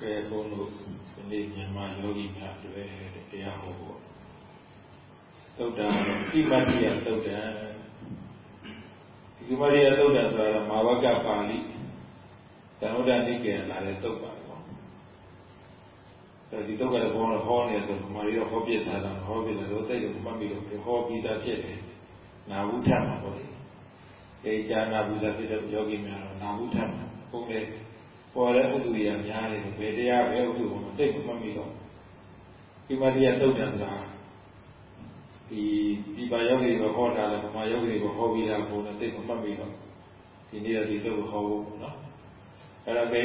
ကဲဘုန်းတို့ဒီနေ့မြန်မာယောဂီများတွေ့တရားဟောဖို့သုတ်တံကိမတိယသုတ်တံကိမတိယသုတ်တံဆိုတာမာဝကပါဠိသံဃာတိကေလာတဲ့သုတ်ပါပေါ့အဲဒီသုတ်ကတော့ဘုန်းတော်ဟောနေဆိုမာရီတော့ဟောပြထားတာဟောပြတယ်တော့တိတ်ကိုမှတ်ပြီးတော့ဟောပြီးသားဖြစ်တယ်နာဝုထမှာပေါ့လေအဲဇာနာဘူးသာဖြစ်တဲ့ယောဂီများတော့နာဝုထမှာဘုန်းလေး ပေါ်တဲ့ဥဒ္ဒရိယများတယ်ဘယ်တရားပဲဥဒ္ဒကိုတိတ်မှတ်ပြီးတော့ဒီမတရားတုတ်တယ်ဆိုတာဒီဒီပါယောဂီကိုဟောတာလဲဗမာယောဂီကိုဟောပြီးတာဘုံနဲ့တိတ်မှတ်ပြီးတော့ဒီနေ့ဒီတုတ်ကိုဟောဖို့နော်အဲ့ဒါပဲ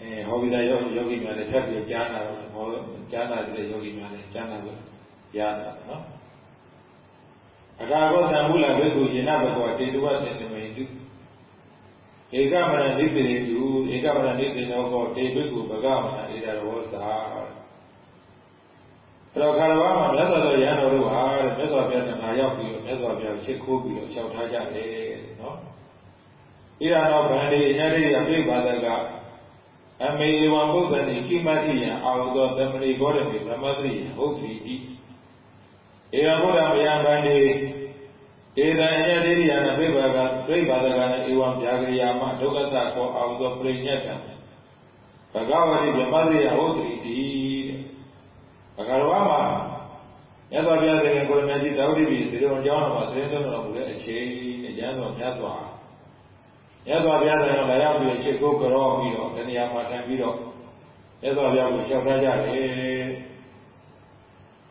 အဲဟောပြီးတာယောယောဂီများလည်းထပ်ပြီးကြားနာတော့ဟောကြားနာတဲ့ယောဂီများလည်းကြားနာလို့ရတာနော်အထာဂောသံမူလဘိက္ခုယေနဘဂဝတေတဝသေတမေတု ဧကမရဏိတိရေတုဧကမရဏိတိနောကောတေဘိက္ခုဘဂမနာဣဒရောသာအဲ့တော့ခါရဝါမှာမြတ်စွာဘုရားရဟန်းတော်တို့ဟာတဲ့မြတ်စွာဘုရားနဲ့ငါရောက်ပြီးတော့မြတ်စွာဘုရားရှ िख ိုးပြီးတော့လျှောက်ထားကြတယ်နော်ဣဒရောဗန္ဒီအညတိယပြိပါဒကအမေဝံပုဂ္ဂနိကိမတိယအာဟုသောသမဏိဘောရမေဗြဟ္မတိယဟုတ်တိဧဝံဘုရားဗျာဗန္ဒီ ဧတံအညတိရိယနာပြိပါကပြိပါဒကနာဧဝံဗျာကရိယာမဒုက္ခသကောအာဟုသောပရိညတ်တံဘဂဝတိဗြဟ္မတိယဟုတ်တိတဲ့ဘဂဝါမှာမြတ်စွာဘုရားသခင်ကိုယ်မြတ်ကြီးသာဝတိပြည်ဒီလိုအကြောင်းတော်မှာသတင်းသွင်းတော်မူတဲ့အချိန်နဲ့ဉာဏ်တော်မြတ်စွာမြတ်စွာဘုရားတရားလာရောက်ပြီးရှ िख ိုးကြောပြီးတော့တဏှာမှာထိုင်ပြီးတော့မြတ်စွာဘုရားကိုလျှောက်ထားကြတယ်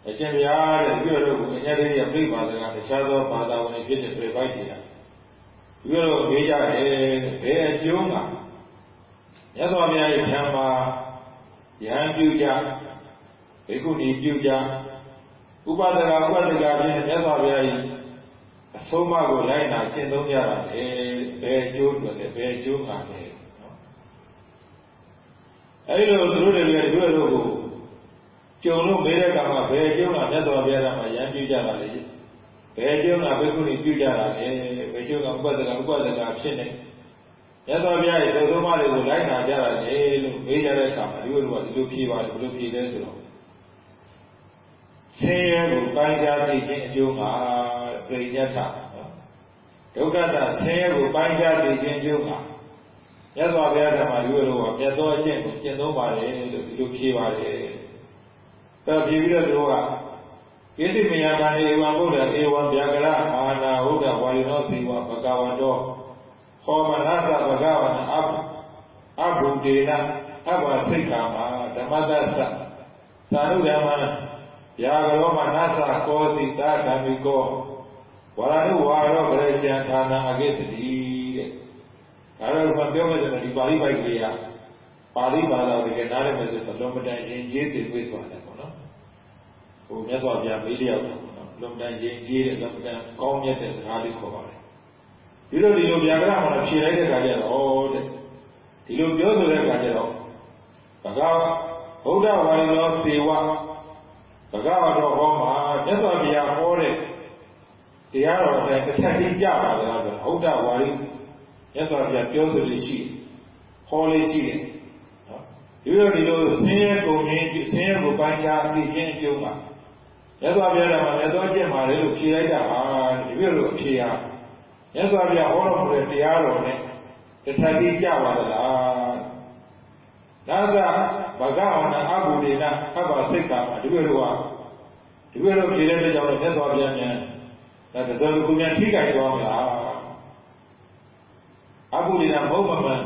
အရှင်ဘုရားတဲ့ဒီလိုတို့ကိုအညတိယပြိပါဒကတခြားသောဘာသာဝင်ဖြစ်တဲ့ပြိပိုက်တွေကဒီလိုတို့မေးကြတယ်ဘယ်အကျိုးကမြတ်စွာဘုရားရဲ့ဓမ္မယဟန်ပြုကြဘိက္ခုနီပြုကြဥပဒကဥပဒကဖြင့်မြတ်စွာဘုရား၏အဆုံးအမကိုလိုက်နာကျင့်သုံးကြတာလေဘယ်အကျိုးတွေလဲဘယ်အကျိုးကလဲနော်အဲဒီလိုသူတို့တွေဒီလိုတို့ကို ကြုံလို့မေးတဲ့အခါမှာဘယ်အကျိုးကမြတ်စွာဘုရားကမှရန်ပြုကြတာလေဘယ်အကျိုးကဘိက္ခုနီပြုကြတာလဲဘယ်အကျိုးကဥပဒကဥပဒကဖြစ်နေမြတ်စွာဘုရားရဲ့သုသုံးပါးတွေကိုလိုက်နာကြတာလေလို့မေးကြတဲ့အခါမှာဒီလိုကဒီလိုဖြေပါတယ်ဘယ်လိုဖြေလဲဆိုတော့ဆင်းရဲကိုပိုင်းခြားသိခြင်းအကျိုးမှာပြိညတ်ထဒုက္ခတာဆင်းရဲကိုပိုင်းခြားသိခြင်းအကျိုးမှာမြတ်စွာဘုရားဓမ္မလူတို့ကမြတ်သောအကျင့်ကိုကျင့်သုံးပါတယ်လို့ဒီလိုဖြေပါတယ်။ တော့ဖြေပြီးတော့သူကယေတိမယမဏေဝံဗုဒ္ဓဧဝံဗျာကရအာနာဟုတ်တဝါရိနောသီဝဘဂဝန္တောဟောမနသဘဂဝန္အဘအဘုဒေနအဘသိက္ခာမဓမ္မတ္တသသာနုဓမ္မယာကရောမနသကောတိတာဓမ္မိကောဝရဏုဝါရောပရိရှံဌာနအကိတတိတဲ့ဒါတော့ပြောမယ်ဆိုတော့ဒီပါဠိပိုက်ကလေးကပါဠိဘာသာတကယ်နားလည်မယ်ဆိုတော့လွန်မတန်ရင်ကြီးသိဝိစွာတယ်ပေါ့နော် ဟိုမြတ်စွာဘုရားမေးလျောက်တာပေါ့နော်လွန်မတန်ရင်ကြီးတဲ့လွန်မတန်ကောင်းမြတ်တဲ့စကားလေးခေါ်ပါတယ်ဒီလိုဒီလိုဗျာကရမှာဖြေလိုက်တဲ့အခါကျတော့တဲ့ဒီလိုပြောဆိုတဲ့အခါကျတော့ဘဂဝဗုဒ္ဓဝါရီလောစေဝဘဂဝါတော်ဟောမှာမြတ်စွာဘုရားဟောတဲ့တရားတော်နဲ့တစ်ချက်ကြီးကြပါလားဆိုဗုဒ္ဓဝါရီမြတ်စွာဘုရားပြောဆိုလို့ရှိဟောလေးရှိတယ်နော်ဒီလိုဒီလိုဆင်းရဲကုန်ခြင်းဆင်းရဲကိုပိုင်းခြားသိခြင်းအကျိုးမှာ မြတ်စွာဘုရားကမြတ်သောကျင့်ပါလေလို့ဖြေလိုက်တာဟာဒီလိုအဖြေဟာမြတ်စွာဘုရားဟောတော်မူတဲ့တရားတော်နဲ့တစ်ချက်ကြီးကြပါလားဒါကဘဂဝန္တအဘူဒေနအဘစိတ်ကမှာဒီလိုတော့ဒီလိုတော့ဖြေတဲ့ကြောင့်မြတ်စွာဘုရားမြန်ဒါတတော်ကူမြန်ထိကြိုက်သွားမလားအဘူဒေနမဟုတ်မမှန်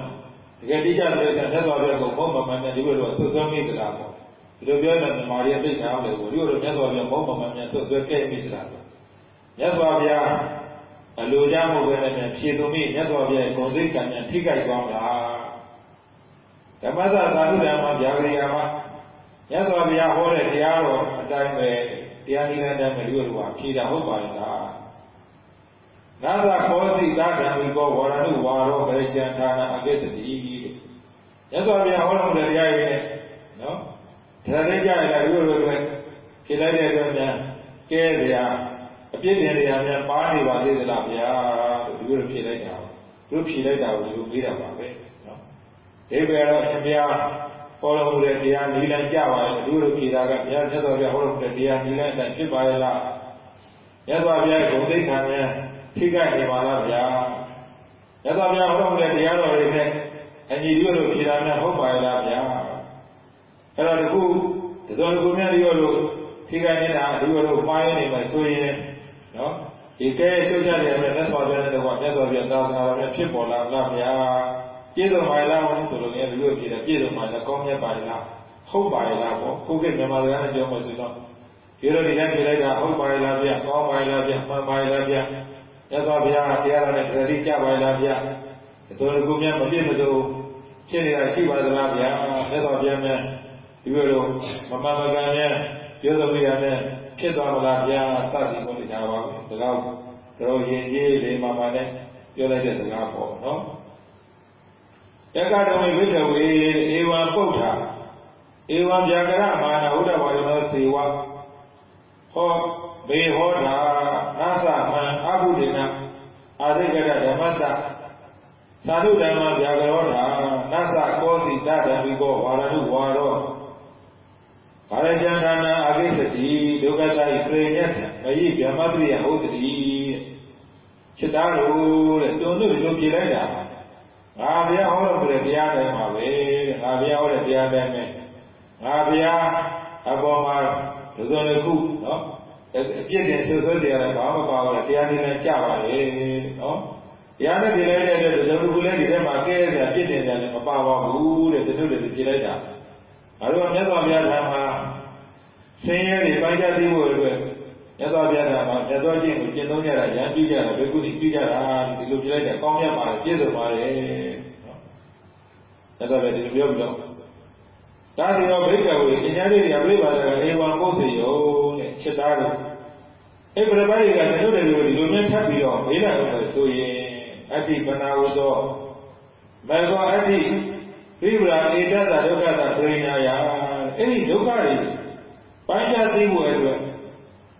တကယ်တိကျတဲ့ကမြတ်စွာဘုရားကိုမဟုတ်မမှန်တဲ့ဒီလိုတော့ဆွဆွမိသလားပေါ့ ဒီလိုပြောတဲ့မာရီသိချာတယ်ကိုဒီလိုတော့မြတ်စွာဘုရားမဟုတ်မမှန်မြန်ဆွဆွကဲ့မိသလားမြတ်စွာဘုရားအလိုကြမှုပဲနဲ့ဖြေသူမိမြတ်စွာဘုရားဂုဏ်သိက္ခာမြန်ထိကြိုက်သွားမလားဓမ္မသသာဓုဓမ္မဗျာဂရိယာမှာမြတ်စွာဘုရားဟောတဲ့တရားတော်အတိုင်းပဲတရားနည်းနဲ့တိုင်းပဲဒီလိုကဖြေတာဟုတ်ပါရဲ့လားနာသကောတိသာဓမ္မိကောဝရဏုဝါရောဗေရှံဌာနအကိတတိမြတ်စွာဘုရားဟောတော်မူတဲ့တရားတွေနဲ့နော် ဒါလည်းကြရတာဒီလိုလိုပဲဖြေလိုက်တဲ့အတွက်များကဲဗျာအပြစ်တင်တရားများပါနေပါသေးသလားဗျာဒီလိုဖြေလိုက်တာဒီလိုဖြေလိုက်တာကိုဒီလိုမေးတာပါပဲနော်ဒီပဲတော့ရှင်ဘုရားဟောတော်မူတဲ့တရားနိလန်ကြပါရဲ့ဒီလိုဖြေတာကဘုရားမြတ်စွာဘုရားဟောတော်မူတဲ့တရားနိလန်အတိုင်းဖြစ်ပါရဲ့လားမြတ်စွာဘုရားကိုသိက္ခာနဲ့ထိခိုက်နေပါလားဗျာမြတ်စွာဘုရားဟောတော်မူတဲ့တရားတော်တွေနဲ့အညီဒီလိုဖြေတာများဟုတ်ပါရဲ့လားဗျာ အဲ့တော့ဒီခုဒီလိုလိုများဒီလိုထိခိုက်နေတာဒီလိုလိုပိုင်းနေမှဆိုရင်နော်ဒီကဲချုပ်ကြတယ်မြတ်စွာဘုရားနဲ့တော့မြတ်စွာဘုရားသာသနာတော်နဲ့ဖြစ်ပေါ်လာလားဗျာပြည့်စုံပါလားဘုဆိုလိုလည်းဒီလိုဖြစ်တယ်ပြည့်စုံပါလားကောင်းမြတ်ပါလားဟုတ်ပါလားပေါ့ခုခေတ်မြန်မာစကားနဲ့ပြောမှဆိုတော့ဒီလိုဒီတိုင်းပြလိုက်တာဟုတ်ပါလားဗျာကောင်းပါလားဗျာမှန်ပါလားဗျာမြတ်စွာဘုရားတရားတော်နဲ့တတိကြပါလားဗျာဒီလိုကူမြတ်မပြည့်မစုံဖြစ်နေတာရှိပါသလားဗျာမြတ်စွာဘုရားမြတ် ဒီလိုလိုမမမကန်နဲ့ပြောသမီးရနဲ့ဖြစ်သွားမလားဗျာစသည်ကိုတရားပါဘူးဒါတော့ရင်ကြီးလေးမာမာနဲ့ပြောလိုက်တဲ့စကားပေါ့နော်တက္ကတော်ဝိဝိတဝေဧဝံပုဋ္ဌာဧဝံဗျာကရမာနဥဒ္ဒဝါယောသေဝဟောဘေဟောတာနာသမံအဘုဒိနအာရိကရဓမ္မတသာဓုဓမ္မဗျာကရောတာနာသကောစီတတံဝိကောဝါရဏုဝါရော ဘာရဇံခန္ဓာအကိစ္စတိဒုက္ခတာဤပြေညတ်မယိဗြဟ္မပရိယဟုတ်တိစိတ်သားလို့တဲ့တုံတို့ဒီလိုပြေလိုက်တာငါဘုရားဟောတော်မူတဲ့တရားတိုင်းပါပဲတဲ့ငါဘုရားဟောတဲ့တရားတိုင်းပဲငါဘုရားအပေါ်မှာဒုစရတစ်ခုနော်အပြစ်တင်ဆွဆွတရားလည်းဘာမှမပါဘူးတရားနည်းနဲ့ကြပါလေနော်တရားနဲ့ပြလိုက်တဲ့အတွက်ဒုစရတစ်ခုလည်းဒီထဲမှာကဲရပြစ်တင်တယ်လည်းမပါပါဘူးတဲ့တို့လည်းပြလိုက်တာငါတို့ကမြတ်စွာဘုရားဓမ္မ ဆင်းရဲတွေပိုင်းခြားသိဖို့အတွက်မြတ်စွာဘုရားဓမ္မမြတ်စွာကျင့်ကိုကျင့်သုံးကြတာရံပြကြတာဘယ်ခုဒီပြကြတာဒီလိုပြလိုက်တာကောင်းမြတ်ပါလေပြည့်စုံပါလေမြတ်စွာဘုရားဒီလိုပြောပြီးတော့ဒါဒီတော့ဘိက္ခဝေအညာလေးတွေကပြိပါဒကအေဝံပုတ်စေယောတဲ့ချက်သားတွေအဲ့ပြပိုက်ကကျွန်တော်တို့ဒီလိုမျိုးထပ်ပြီးတော့မေးလာတော့ဆိုရင်အတ္တိပနာဝသောမေသောအတ္တိဝိပရာဧတသဒုက္ခသပရိညာယအဲ့ဒီဒုက္ခတွေ ပိုင်းခြားသိဖို့အတွက်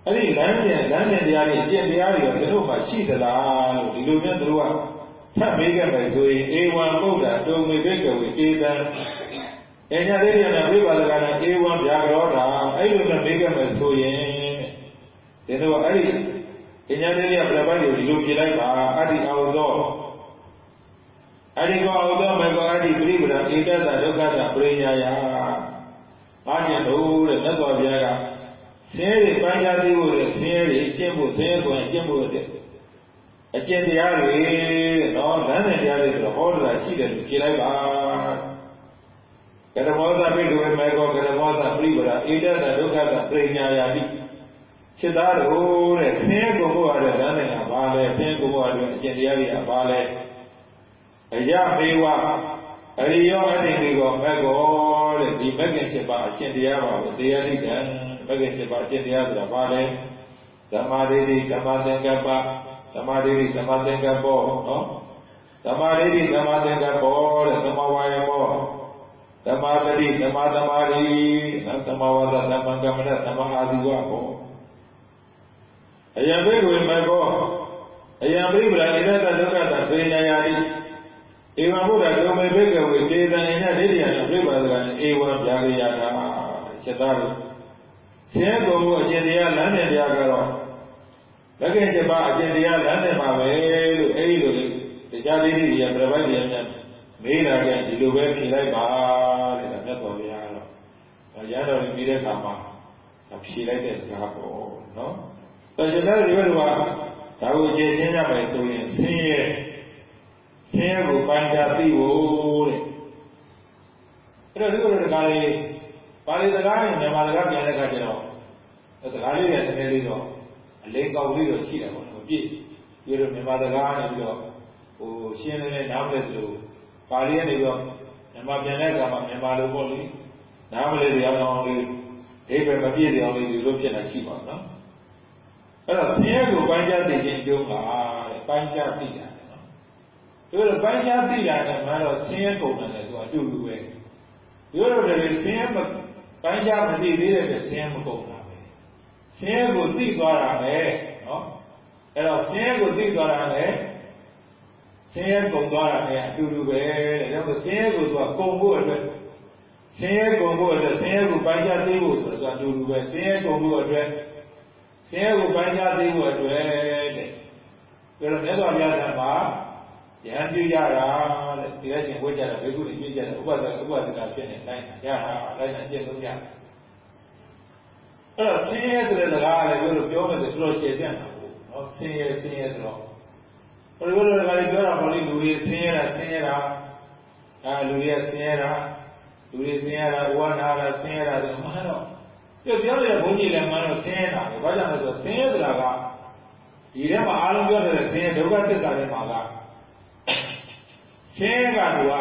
အဲ့ဒီလမ်းပြန်လမ်းပြန်တရားတွေအကျင့်တရားတွေကျွန်တော်မှရှိသလားလို့ဒီလိုမျိုးတို့ကထပ်မေးခဲ့မယ်ဆိုရင်ဧဝံပုဒ္ဒတုံမေဘိကဝေဧတံအညာလေးရနာပြိပါဒကနာဧဝံဗျာကရောတာအဲ့လိုနဲ့မေးခဲ့မယ်ဆိုရင်ဒီတော့အဲ့ဒီအညာလေးရပြပိုင်းကိုဒီလိုပြလိုက်ပါအတ္တိအောသောအတ္တိကောအောသောမေကောအတ္တိပြိပဒဧတသဒုက္ခသပရိညာယ အားဖြင့်တို့တဲ့မြတ်စွာဘုရားကဆင်းရဲပိုင်းခြားသိဖို့တဲ့ဆင်းရဲတွေကျင့်ဖို့ဆင်းရဲကိုကျင့်ဖို့တဲ့အကျင့်တရားတွေနော်လမ်းတဲ့တရားတွေဆိုတော့ဟောတာရှိတယ်လို့ဖြေလိုက်ပါကရမောသပိကဝေမေကောကရမောသပြိပရာဧတတဒုက္ခတပရိညာယာတိစိတ်သားတို့တဲ့ဆင်းရဲကိုဘုရားတဲ့လမ်းတဲ့ကဘာလဲဆင်းရဲကိုဘုရားတဲ့အကျင့်တရားတွေကဘာလဲအယမေဝအရိယောအတ္တိဒီကောမက်ကော တဲ့ဒီမက်ကင်7ပါးအကျင့်တရားပါပဲတရားတိတံမက်ကင်7ပါးအကျင့်တရားဆိုတာဘာလဲဓမ္မဒိဋ္ဌိဓမ္မသင်္ကပ္ပဓမ္မဒိဋ္ဌိဓမ္မသင်္ကပ္ပောနော်ဓမ္မဒိဋ္ဌိဓမ္မသင်္ကပ္ပောတဲ့သမဝါယမောဓမ္မတတိဓမ္မသမာဓိနော်သမဝါဒသမကမ္မရသမအာဇီဝဘောအယံဘေကွေမကောအယံဘိဗရာဣဒတဒုက္ခတသေနယာတိ ဧဝံဘုရားဒုမေဘေကဝေတေတံညဒိဋ္ဌိယံပြိပါဒကံဧဝံဗျာရိယတာချက်သားလို့ဆင်းရဲကုန်မှုအကျင့်တရားလမ်းတဲ့တရားကတော့လက်ကင်7ပါးအကျင့်တရားလမ်းတဲ့ပါပဲလို့အဲဒီလိုတရားဒိဋ္ဌိရပြပိုက်ရမြတ်မေးလာတဲ့ဒီလိုပဲဖြေလိုက်ပါတဲ့မြတ်စွာဘုရားကတော့ရတော်ပြီးတဲ့အခါမှာဖြေလိုက်တဲ့စကားပေါ့နော်။ဒါကြောင့်ဒီဘက်ကဒါကိုကျေရှင်းရမယ်ဆိုရင်ဆင်းရဲ ဆင်းရဲကိုပိုင်းခြားသိဖို့တဲ့။အဲ့တော့ဒီလိုတကားလေးပါဠိစကားနဲ့မြန်မာစကားပြန်တဲ့အခါကျတော့စကားလေးရဲ့တကယ်လေးတော့အလေးကောက်လေးတော့ရှိတယ်ပေါ့နော်။ပြည့်ပြီးတော့မြန်မာစကားနဲ့ပြီးတော့ဟိုရှင်းနေနားမလဲသလိုပါဠိကနေပြီးတော့မြန်မာပြန်တဲ့အခါမှာမြန်မာလိုပေါ့လေနားမလဲတရားတော်လေးအိဗေမပြည့်တရားလေးဒီလိုဖြစ်နေရှိပါတော့အဲ့တော့ဆင်းရဲကိုပိုင်းခြားသိခြင်းကျုံးကတဲ့ပိုင်းခြားသိတာ နော်ဒီလိုပိုင်းခြားသိတာကမှတော့ဆင်းရဲကုန်တယ်သူအတူတူပဲဒီလိုတည်းဆင်းရဲမပိုင်းခြားမသိသေးတဲ့အတွက်ဆင်းရဲမကုန်တာပဲဆင်းရဲကိုသိသွားတာပဲနော်အဲ့တော့ဆင်းရဲကိုသိသွားတာလည်းဆင်းရဲကုန်သွားတာနဲ့အတူတူပဲတဲ့ဒါကြောင့်ဆင်းရဲကိုသူကကုန်ဖို့အတွက်ဆင်းရဲကုန်ဖို့အတွက်ဆင်းရဲကိုပိုင်းခြားသိဖို့ဆိုတော့အတူတူပဲဆင်းရဲကုန်ဖို့အတွက်ဆင်းရဲကိုပိုင်းခြားသိဖို့အတွက်တဲ့ဒါတော့မြတ်စွာဘုရားကမှာ ယဟန်ပြုကြတာတဲ့ဒီလက်ချင်းဝိကြတာဘိက္ခုတွေပြည့်ကြတယ်ဥပဒဥပဒကဖြစ်နေတိုင်းရတာလိုက်နိုင်ပြည့်စုံကြအဲ့တော့ဆင်းရဲဆိုတဲ့စကားလည်းပြောလို့ပြောမယ်ဆိုတော့ကျေပြန့်တာပေါ့နော်ဆင်းရဲဆင်းရဲဆိုတော့ဘယ်လိုလဲကလည်းပြောတာပေါ့လေလူတွေဆင်းရဲတာဆင်းရဲတာအဲလူတွေဆင်းရဲတာလူတွေဆင်းရဲတာဝါနာတာဆင်းရဲတာဆိုမှန်းတော့ပြောပြောတဲ့ဘုန်းကြီးလည်းမှန်းတော့ဆင်းရဲတာပဲဘာကြောင့်လဲဆိုတော့ဆင်းရဲဆိုတာကဒီထဲမှာအားလုံးပြောတဲ့ဆင်းရဲဒုက္ခသစ္စာတွေမှာက ဆင်းရဲကသူက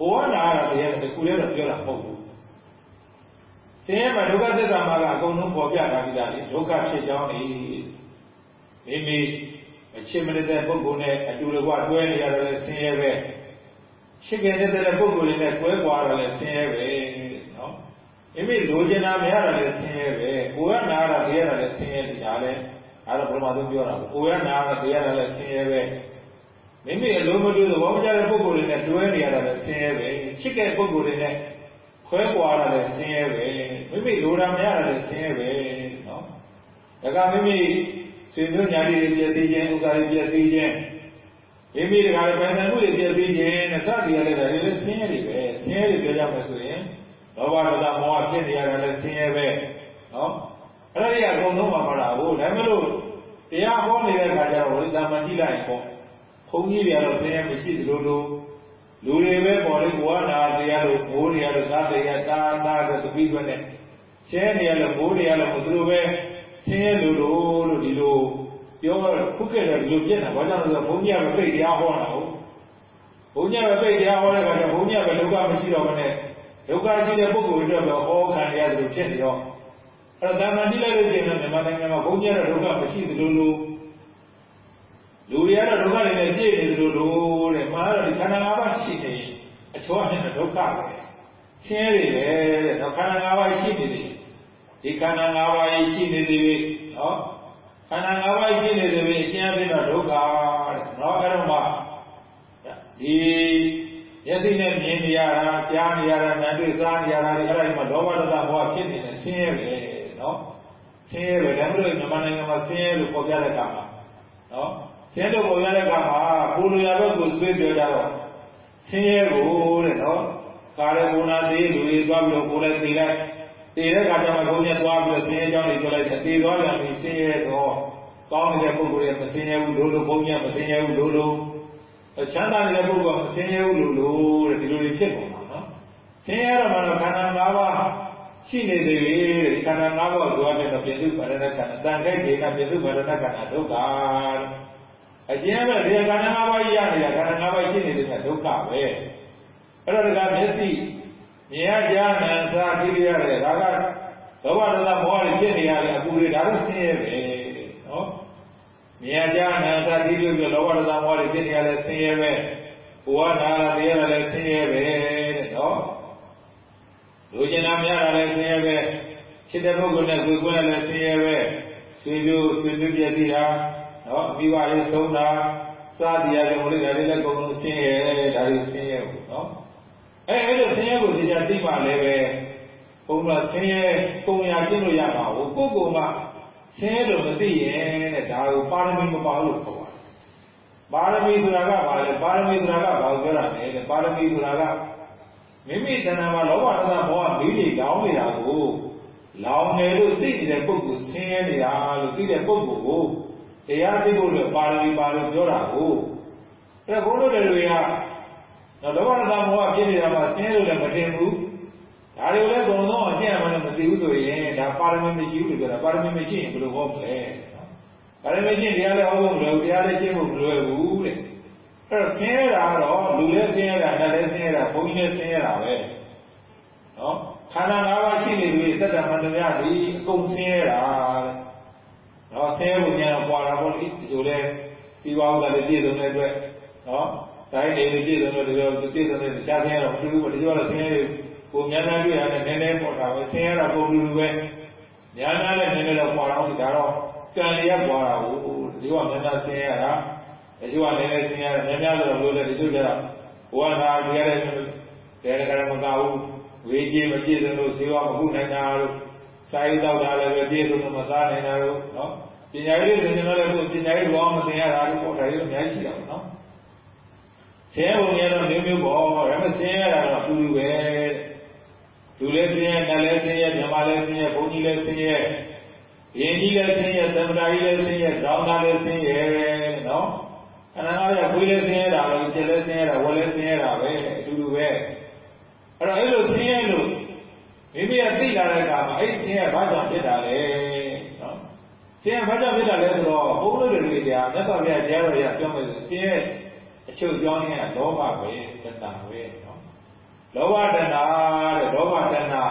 ဘဝနာတာတရားတစ်ခုလည်းတော့ပြောတာမဟုတ်ဘူးဆင်းရဲမှာဒုက္ခသစ္စာမှာကအကုန်လုံးပေါ်ပြထားပြီးသားလေဒုက္ခဖြစ်ကြောင်းနေမိမိအချစ်မနေတဲ့ပုဂ္ဂိုလ်နဲ့အတူတကွတွဲနေရတယ်လည်းဆင်းရဲပဲချစ်ခင်တဲ့ပုဂ္ဂိုလ်တွေနဲ့ကွဲကွာတယ်လည်းဆင်းရဲပဲနော်မိမိလိုချင်တာမရတာလည်းဆင်းရဲပဲကိုယ်ကနာတာတရားတာလည်းဆင်းရဲနေတာလည်းအဲ့တော့ဘုရားဆုံးပြောတာကိုယ်ကနာတာတရားတာလည်းဆင်းရဲပဲ မိမိအလုံးမတူသဘောမကျတဲ့ပုဂ္ဂိုလ်တွေနဲ့တွဲနေရတာလည်းဆင်းရဲပဲချစ်တဲ့ပုဂ္ဂိုလ်တွေနဲ့ခွဲကွာတာလည်းဆင်းရဲပဲမိမိလိုတာမရတာလည်းဆင်းရဲပဲနော်ဒါကမိမိဆွေမျိုးညာတိတွေပြည့်စည်ခြင်းဥစ္စာတွေပြည့်စည်ခြင်းမိမိတခါလည်းပိုင်ဆိုင်မှုတွေပြည့်စည်ခြင်းနဲ့စသည်ရလည်းဒါတွေလည်းဆင်းရဲတွေပဲဆင်းရဲတွေပြောကြမယ်ဆိုရင်လောဘဒေါသမောဟဖြစ်နေရတာလည်းဆင်းရဲပဲနော်အဲ့ဒါတွေအကုန်လုံးမှာပါတာကိုဒါမှမဟုတ်တရားဟောနေတဲ့အခါကျတော့ဝိသမာကြည့်လိုက်ရင်ပေါ့ဘု န်းကြီးတွေကတော့ဆင်းရဲမရှိသလိုလိုလူတွေပဲပေါ်လေဘဝနာတရားလို့ဘိုးတွေကတော့သာတရားတာတာဆိုသတိွက်နဲ့ရှင်းနေရလို့ဘိုးတွေကတော့သူတို့ပဲဆင်းရဲလိုလိုလို့ဒီလိုပြောခုခဲ့တယ်ဒီလိုပြက်တာဘာကြောင့်လဲဆိုတော့ဘုန်းကြီးကပဲပြိတ်တရားဟောတာဟုတ်ဘုန်းကြီးကပဲပြိတ်တရားဟောတဲ့အခါကျဘုန်းကြီးကပဲဒုက္ခမရှိတော့ဘဲနဲ့ဒုက္ခရှိတဲ့ပုဂ္ဂိုလ်တွေတော့ဟောခံရတယ်လို့ဖြစ်နေတော့အဲ့တော့တာမန်ကြည့်လိုက်လို့ရှိရင်မြန်မာနိုင်ငံမှာဘုန်းကြီးကတော့ဒုက္ခမရှိသလိုလို လူတွေကတော့ဒုက္ခတွေနဲ့ပြည့်နေသလိုလိုတဲ့မှာတော့ဒီခန္ဓာ၅ပါးရှိနေအချောနဲ့ဒုက္ခပဲဆင်းရဲတွေပဲတဲ့တော့ခန္ဓာ၅ပါးရှိနေတယ်ဒီခန္ဓာ၅ပါးရှိနေသေးပြီနော်ခန္ဓာ၅ပါးရှိနေသေးပြီအရှင်းအပြည့်တော့ဒုက္ခတဲ့နော်အဲ့တော့မှဒီယသိနဲ့မြင်နေရတာကြားနေရတာနာတွေ့စားနေရတာအဲ့ဒါဒီမှာလောဘဒေါသမောဟဖြစ်နေတယ်ဆင်းရဲပဲနော်ဆင်းရဲပဲဒါမှမဟုတ်မြန်မာနိုင်ငံမှာဆင်းရဲလို့ပေါ်ပြတဲ့အခါမှာနော် ဆင်းရဲလို့ပေါ်ပြတဲ့အခါမှာကိုလိုရဘက်ကိုဆွေးပြောကြတော့ဆင်းရဲကိုတဲ့နော်ကာရဘုနာသေးလူတွေသွားပြီးတော့ကိုယ်လည်းသိလိုက်တည်တဲ့အခါကျမှဘုန်းကြီးသွားပြီးတော့ဆင်းရဲကြောင်းတွေပြောလိုက်တယ်တည်သွားပြန်ပြီးဆင်းရဲတော့ကောင်းနေတဲ့ပုဂ္ဂိုလ်ရဲ့မဆင်းရဲဘူးလို့လို့ဘုန်းကြီးမဆင်းရဲဘူးလို့လို့ချမ်းသာနေတဲ့ပုဂ္ဂိုလ်ကမဆင်းရဲဘူးလို့လို့တဲ့ဒီလိုတွေဖြစ်ကုန်တာနော်ဆင်းရဲတော့မှတော့ခန္ဓာ၅ပါးရှိနေသေးပြီတဲ့ခန္ဓာ၅ပါးဆိုရတဲ့ပြင်စုပါရဏခန္ဓာတန်ခိုက်ဒေကပြင်စုပါရဏခန္ဓာဒုက္ခ အကျဉ်းပဲဒီခန္ဓာ၅ပါးရနေတာခန္ဓာ၅ပါးရှိနေတဲ့ဒုက္ခပဲအဲ့တော့ဒါကမျက်စိမြင်ရကြားနာစားကြည့်ရတယ်ဒါကလောဘဒေါသမောဟတွေဖြစ်နေရတယ်အပူတွေဒါတော့ဆင်းရဲပဲနော်မြင်ရကြားနာစားကြည့်လို့လောဘဒေါသမောဟတွေဖြစ်နေရတယ်ဆင်းရဲပဲဘဝနာတရားလည်းဆင်းရဲပဲတဲ့နော်လူကျင်နာများတာလည်းဆင်းရဲပဲချစ်တဲ့ပုဂ္ဂိုလ်နဲ့ကိုယ်ကိုယ်နဲ့လည်းဆင်းရဲပဲဆွေမျိုးဆွေမျိုးပြည့်စည်တာ နော်အမိဘလေးသုံးတာစားတရားကြောင့်လည်းဒါတွေလည်းကုန်လုံးဆင်းရဲဒါတွေဆင်းရဲဘူးနော်အဲအဲ့လိုဆင်းရဲကိုတရားသိမှလည်းပဲဘုံကဆင်းရဲပုံရကျင့်လို့ရပါဘူးကိုယ်ကိုယ်မှဆင်းရဲလို့မသိရင်တဲ့ဒါကိုပါရမီမပါလို့ခေါ်ပါတယ်ပါရမီဆိုတာကဘာလဲပါရမီဆိုတာကဘာကိုပြောတာလဲတဲ့ပါရမီဆိုတာကမိမိတဏ္ဍာမှာလောဘဒေါသမောဟမိတွေလောင်းနေတာကိုလောင်တယ်လို့သိနေတဲ့ပုဂ္ဂိုလ်ဆင်းရဲနေတာလို့သိတဲ့ပုဂ္ဂိုလ်ကို တရားသိဖို့လို့ပါရမီပါလို့ပြောတာကိုအဲဘုန်းတော်တွေကနော်လောဘဒေါသမောဟဖြစ်နေတာမှာဆင်းရဲလို့လည်းမထင်ဘူးဒါတွေလည်းဘုံတော့အကျင့်အမှန်နဲ့မသိဘူးဆိုရင်ဒါပါရမီမရှိဘူးလို့ပြောတာပါရမီမရှိရင်ဘယ်လိုဟောမလဲပါရမီရှိရင်တရားလည်းဟောဖို့မလွယ်ဘူးတရားလည်းရှင်းဖို့မလွယ်ဘူးတဲ့အဲ့တော့ဆင်းရဲတာတော့လူလည်းဆင်းရဲတာနတ်လည်းဆင်းရဲတာဘုန်းကြီးလည်းဆင်းရဲတာပဲနော်ခန္ဓာ၅ပါးရှိနေပြီသတ္တမန္တမယဒီအကုန်ဆင်းရဲတာတဲ့ နော်ဆင်းရဲဖို့ညာတော့ပွာတာပေါ့လေဒီလိုလဲဒီဝါဥဒ္ဒလည်းပြည့်စုံတဲ့အတွက်နော်တိုင်းနေပြည့်စုံတဲ့ဒီလိုပြည့်စုံတဲ့ရှားဆင်းရဲတော့မတူဘူးပေါ့ဒီလိုတော့ဆင်းရဲကိုများများတွေ့ရတယ်နည်းနည်းပေါ်တာပဲဆင်းရဲတာပုံတူတူပဲများများလည်းနည်းနည်းတော့ပွာတော့ဒါတော့ကံရပွာတာကိုဒီကများများဆင်းရဲတာတချို့ကလည်းဆင်းရဲတယ်များများဆိုတော့လို့လည်းတချို့ကျတော့ဘဝနာကြရတဲ့တဲကရမကဘူးဝေကြီးမပြည့်စုံလို့ဇေဝမခုနိုင်တာလို့ စာရေးတော့တာလည်းပဲပြည့်စုံမစားနိုင်တာလို့နော်ပညာရေးတွေကျွန်တော်လည်းပညာရေးဘောင်းမသင်ရတာလို့ပေါ့ဒါတွေအများကြီးရှိတာပေါ့နော်ဆင်းရဲပုံရတော့မျိုးမျိုးပေါ့ဒါပေမဲ့ဆင်းရဲတာတော့အတူတူပဲလူလည်းဆင်းရဲနတ်လည်းဆင်းရဲမြမလည်းဆင်းရဲဘုန်းကြီးလည်းဆင်းရဲယင်ကြီးလည်းဆင်းရဲသမ္မာကြီးလည်းဆင်းရဲဇောင်းသားလည်းဆင်းရဲနော်အနန္တရခွေးလည်းဆင်းရဲတာပဲကျက်လည်းဆင်းရဲတာဝက်လည်းဆင်းရဲတာပဲအတူတူပဲအဲ့တော့အဲ့လိုဆင်းရဲလို့ မိမိကသိလာတဲ့အခါမှာအဲ့ဆင်းရဲဘာကြောင့်ဖြစ်တာလဲနော်ဆင်းရဲဘာကြောင့်ဖြစ်တာလဲဆိုတော့ဘုန်းတော်တွေတရားမြတ်စွာဘုရားတရားတော်ရပြောမယ်ဆိုဆင်းရဲအချုပ်ကြောင်းရင်းကလောဘပဲတဏှာပဲနော်လောဘတဏှာတဲ့လောဘတဏှာ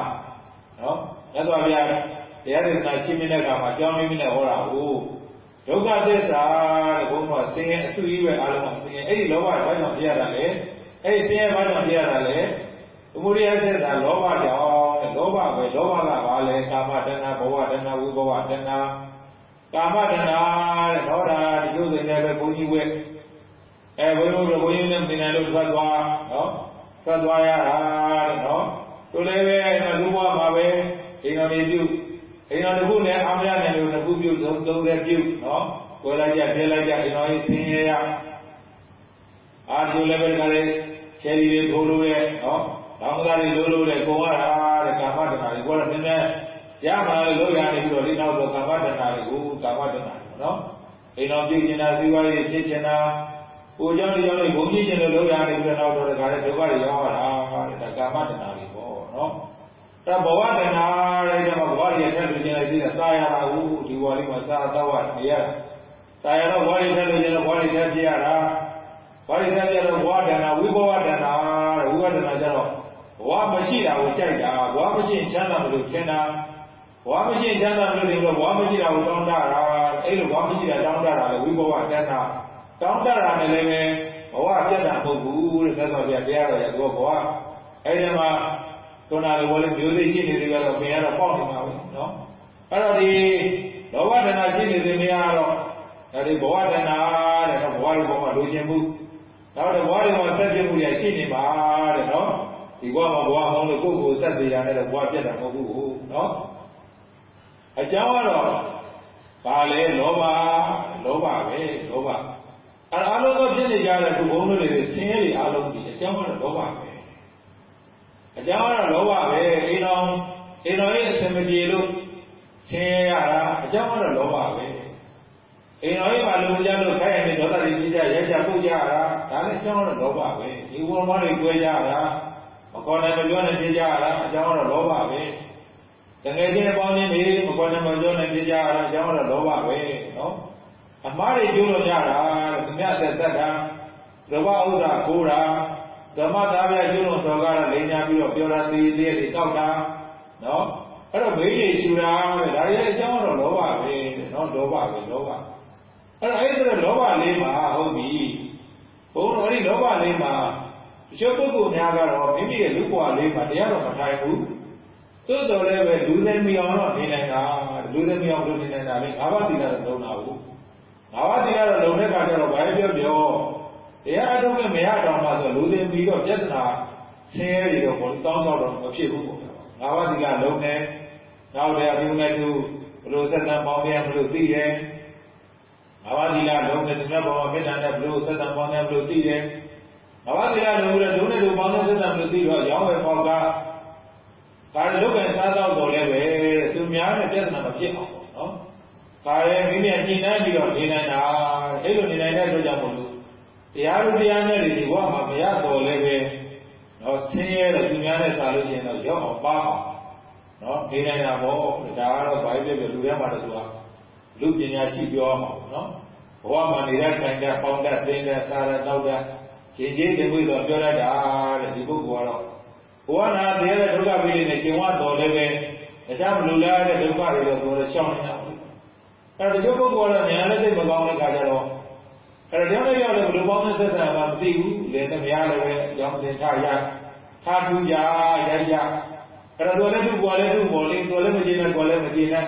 နော်မြတ်စွာဘုရားတရားဒေသနာရှင်းပြတဲ့အခါမှာကြောင်းမိမိနဲ့ဟောတာဟုတ်ဒုက္ခသစ္စာတဲ့ဘုန်းတော်ဆင်းရဲအဆူကြီးပဲအားလုံးကဆင်းရဲအဲ့ဒီလောဘဘာကြောင့်ဖြစ်ရတာလဲအဲ့ဒီဆင်းရဲဘာကြောင့်ဖြစ်ရတာလဲသမုဒိယသစ္စာလောဘကြောင့်တဲ့ လောဘပဲလောဘကဘာလဲကာမတဏှာဘဝတဏှာဝိဘဝတဏှာကာမတဏှာတဲ့ဟောတာဒီလိုဆိုရင်လည်းဘုန်းကြီးဝဲအဲဘုန်းကြီးတို့ဘုန်းကြီးနဲ့ပြင်တယ်လို့ထွက်သွားနော်ထွက်သွားရတာတဲ့နော်သူလည်းပဲလူဘဝမှာပဲအိမ်တော်နေပြုအိမ်တော်တစ်ခုနဲ့အာမရနဲ့လို့တစ်ခုပြုသုံးသုံးတဲ့ပြုနော်ကိုယ်လိုက်ကြပြလိုက်ကြအိမ်တော်ကြီးဆင်းရဲရအာဒီလည်းပဲတခါလေချယ်ရီတွေထိုးလို့ရဲ့နော် တောင်းသားတွေလို့လို့တဲ့ကိုရတာတဲ့ကာမတဏှာတွေကိုယ်ကနည်းနည်းရမှာလို့ရနေပြီးတော့ဒီနောက်တော့ကာမတဏှာတွေကိုကာမတဏှာတွေနော်အိမ်တော်ပြုကျင်တာဇီဝရေးဖြစ်ကျင်တာကိုကြောင့်ဒီကြောင့်လေဘုံကြီးကျင်လို့လို့ရနေပြီးတော့နောက်တော့တခါလေဒုက္ခတွေရောက်လာတဲ့ဒါကာမတဏှာတွေပေါ့နော်ဒါဘဝတဏှာတဲ့ကျတော့ဘဝတွေထက်လို့ကျင်လိုက်သေးတာသာရတာဟုတ်ဒီဘဝလေးမှာသာတော့နေရတာသာရတော့ဘဝတွေထက်လို့ကျင်တော့ဘဝတွေထက်ပြရတာဘာတွေဆက်ပြတော့ဘဝတဏ္ဍဝိဘဝတဏ္ဍတဲ့ဝိဘဝတဏ္ဍကျတော့ ဘဝမရှိတာကိုကြိုက်တာဘဝမရှိချမ်းသာမလို့ထင်တာဘဝမရှိချမ်းသာမလို့ဒီလိုဘဝမရှိတာကိုတောင်းတတာအဲ့လိုဘဝမရှိတာတောင်းတတာလေဝိဘဝတဏ္ဍတောင်းတတာနဲ့လည်းပဲဘဝပြတ်တာမဟုတ်ဘူးတဲ့သက်တော်ပြတရားတော်ရသူကဘဝအဲ့ဒီမှာခုနကလည်းမျိုးသိရှိနေသေးတော့ပြင်ရတော့ပေါက်နေမှာပဲနော်အဲ့တော့ဒီလောဘတဏ္ဍရှိနေသေးမရတော့ဒါဒီဘဝတဏ္ဍတဲ့တော့ဘဝရဲ့ဘဝမှာလိုချင်မှုနောက်တော့ဘဝတွေမှာဆက်ပြမှုရရှိနေပါတဲ့နော် ဒီဘဝမှာဘဝဟောင်းလို့ကိုယ့်ကိုယ်ဆက်သေးတာနဲ့တော့ဘဝပြတ်တာမဟုတ်ဘူးနော်အကြောင်းကတော့ဘာလဲလောဘလောဘပဲလောဘအဲအားလုံးတော့ဖြစ်နေကြတဲ့ခုဘုံတို့တွေဆင်းရဲတွေအားလုံးဒီအကြောင်းကတော့လောဘပဲအကြောင်းကတော့လောဘပဲအိမ်တော်အိမ်တော်ရဲ့အစမပြေလို့ဆင်းရဲရတာအကြောင်းကတော့လောဘပဲအိမ်တော်ရဲ့မှာလူကြလို့ခိုင်းရတဲ့ဒေါသတွေကြီးကြရဲကြပုတ်ကြတာဒါလည်းအကြောင်းကတော့လောဘပဲဒီဝမတွေကြွဲကြတာမ ခေါ်နိုင်မပြောနိုင်ပြကြတာအကြောင်းကတော့လောဘပဲတကယ်ချင်းပေါင်းချင်းတွေမခေါ်နိုင်မပြောနိုင်ပြကြတာအကြောင်းကတော့လောဘပဲနော်အမှားတွေကျိုးလို့ရတာသမျှသက်သက်တာသဘောဥစ္စာကိုးတာဓမ္မသားပြကျိုးလို့တော်ကားလိန်ညာပြီးတော့ပြောတာသေးသေးတွေတောက်တာနော်အဲ့တော့မေးရရှူတာတဲ့ဒါရဲ့အကြောင်းကတော့လောဘပဲနော်လောဘပဲလောဘအဲ့တော့အဲ့ဒီလောဘလေးမှာဟုတ်ပြီဘုန်းတော်ဒီလောဘလေးမှာတ ချို့ပုဂ္ဂိုလ်များကတော့မိမိရဲ့လူ့ဘဝလေးမှာတရားတော်မထိုင်ဘူးသို့တော်လည်းပဲလူသိမီအောင်တော့နေနိုင်တာလူသိမီအောင်လုပ်နေနိုင်တာလေငါးပါးသီလတော့လုံးတာဘူးငါးပါးသီလတော့လုံးတဲ့အခါကျတော့ဘာပြောပြောတရားအထုတ်နဲ့မရတော့မှဆိုလူသိမီတော့ပြဿနာဆင်းရဲတွေတော့ဘောတောင်းတော့တော့မဖြစ်ဘူးပေါ့ငါးပါးသီလလုံးနေနောက်တရားပြုနေသူဘလို့သက်တမ်းပေါင်းရမလို့သိတယ်ငါးပါးသီလလုံးနေသူများဘောမေတ္တာနဲ့ဘလို့သက်တမ်းပေါင်းရမလို့သိတယ် ငါးပါးသီလလုံးပြီးတော့ဒုနဲ့ဒုပေါင်းတဲ့သက်တမ်းမလို့သိတော့ရောင်းဝယ်ပေါက်ကဒါလည်းလုတ်ကန်စားတော့တော်လည်းပဲသူများနဲ့ပြဿနာမဖြစ်အောင်ပေါ့နော်။ဒါလည်းမိမိညှိနှိုင်းပြီးတော့နေနိုင်တာအဲ့လိုနေနိုင်တဲ့အတွက်ကြောင့်မို့လို့တရားလူတရားနဲ့ဒီဘဝမှာမရတော်လည်းပဲနော်ဆင်းရဲတဲ့သူများနဲ့စားလို့ရှိရင်တော့ရောက်အောင်ပါအောင်နော်နေနိုင်တာပေါ့ဒါကတော့ဘာဖြစ်ဖြစ်လူထဲမှာတဆိုတာလူပညာရှိပြောအောင်နော်ဘဝမှာနေတဲ့ခိုင်တဲ့ပေါင်းတဲ့သင်တဲ့စားတဲ့တောက်တဲ့ ခြေကြီးတင်ပြီးတော့ပြောရတာတဲ့ဒီပုဂ္ဂိုလ်ကတော့ဘဝနာတရားတဲ့ဒုက္ခပိလိနဲ့ကျင်ဝတော်လည်းပဲတရားမလူလားတဲ့ဒုက္ခတွေတော့ဆိုတော့ရှောင်နေတာပေါ့အဲဒီလိုပုဂ္ဂိုလ်ကတော့ဉာဏ်နဲ့သိမကောင်းတဲ့ခါကျတော့အဲဒီကြောင့်လည်းရောက်လည်းဘယ်လိုပေါင်းတဲ့ဆက်ဆံမှမသိဘူးလေသမ ्या လည်းပဲအကြောင်းသင်ထားရထားထူးကြရရအဲ့တော့လည်းသူ့ဘဝလည်းသူ့ဘောလေးတော်လည်းမကျေနပ်တော်လည်းမကျေနပ်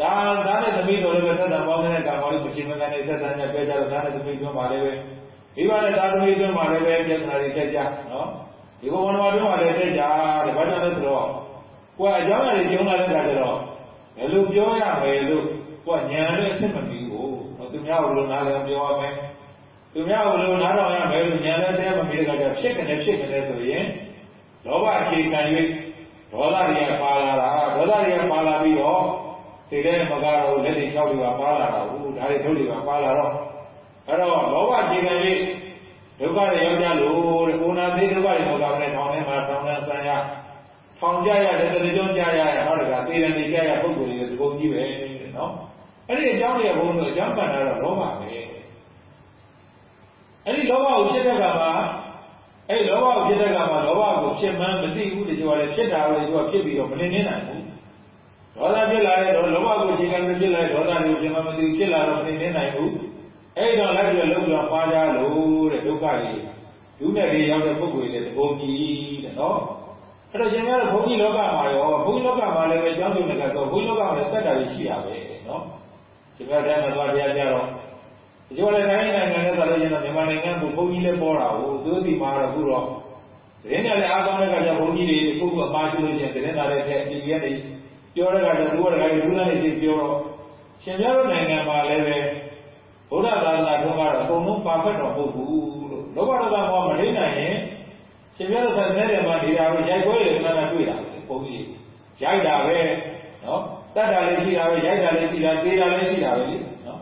ဒါသားနဲ့သမီးတို့လည်းပဲသက်သာပေါင်းတဲ့ကာမလေးမရှိမကနေသက်သာနဲ့ပြောကြတော့သားနဲ့သမီးတို့မှလည်းပဲ ဒီပါနဲ့သားသမီးတို့မှလည်းပဲပြဿနာတွေတက်ကြနော်ဒီဘဝမှာတို့မှလည်းတက်ကြတယ်ဘာကြောင့်လဲဆိုတော့ကိုယ်အကြောင်းအရာတွေကျုံလာတဲ့အခါကျတော့ဘယ်လိုပြောရမယ်လို့ကိုယ်ညာနဲ့အစ်မမီဘူးသူများဘယ်လိုနားလည်ပြောရမယ်သူများဘယ်လိုနားထောင်ရမယ်လို့ညာနဲ့တဲမမီတဲ့အခါကျဖြစ်ကနေဖြစ်ကနေဆိုရင်လောဘအခြေခံ၍ဒေါသတွေကပါလာတာဒေါသတွေကပါလာပြီးတော့စိတ်ထဲမကားတော့လက်တွေ၆တွေကပါလာတာဟုတ်ဒါတွေထုတ်တွေကပါလာတော့ အဲ့တော့လောဘအခြေခံ၍ဒုက္ခတွေရောက်ကြလို့တဲ့ကိုနာသေးဒုက္ခတွေမကောင်းတဲ့ထောင်ထဲမှာထောင်ထဲဆံရထောင်ကြရတဲ့တတိယကြရရဟောတကသေတယ်နေကြရပုံကိုယ်တွေသဘောကြီးပဲနော်အဲ့ဒီအကြောင်းတွေဘုန်းတို့အကြောင်းပန်တာတော့လောဘပဲအဲ့ဒီလောဘကိုဖြစ်တဲ့ကမှာအဲ့ဒီလောဘကိုဖြစ်တဲ့ကမှာလောဘကိုဖြစ်မှန်းမသိဘူးတချို့ကလည်းဖြစ်တာပဲသူကဖြစ်ပြီးတော့မနေနေနိုင်ဘူးဒေါသဖြစ်လာတဲ့လောဘကိုအခြေခံဖြစ်လာတဲ့ဒေါသတွေကိုဖြစ်မှန်းမသိဖြစ်လာတော့မနေနေနိုင်ဘူး အဲ့တော့လိုက်ပြီးလုံးပြီးပါကြလို့တဲ့ဒုက္ခတွေဒုနဲ့တွေရောက်တဲ့ပုဂ္ဂိုလ်တွေသဘောကြီးတဲ့နော်အဲ့တော့ရှင်များတို့ဘုန်းကြီးလောကမှာရောဘုန်းကြီးလောကမှာလည်းပဲကြောင်းကျုံနေကတော့ဘုန်းကြီးလောကမှာလည်းတက်တာရှိရပဲနော်ရှင်များတဲ့မှာသွားတရားကြတော့ဒီလိုလည်းတိုင်းနိုင်ငံနဲ့ဆိုလို့ရှိရင်မြန်မာနိုင်ငံကဘုန်းကြီးလည်းပေါ်တာဟုတ်သူဒီမှာတော့ခုတော့သတင်းနဲ့လည်းအားကောင်းတဲ့ကကြဘုန်းကြီးတွေခုခုအမှားရှိလို့ရှိရင်သတင်းသားတွေထက်ဒီရက်တွေပြောတဲ့ကကြသူကလည်းဒုလနဲ့သိပြောတော့ရှင်များတို့နိုင်ငံမှာလည်းပဲ ဘုရားသာသနာတော်ကတော့အကုန်လုံးပါဖက်တော်မဟုတ်ဘူးလို့လောဘဒေါသမောမထိနိုင်ရင်ရှင်ပြတော်ဆက်နေတဲ့မှာနေတာကိုရိုက်ခွဲတယ်ခဏခဏတွေ့တာဘုန်းကြီးရိုက်တာပဲနော်တတ်တာလည်းရှိတာပဲရိုက်တာလည်းရှိတာသေးတာလည်းရှိတာပဲလေနော်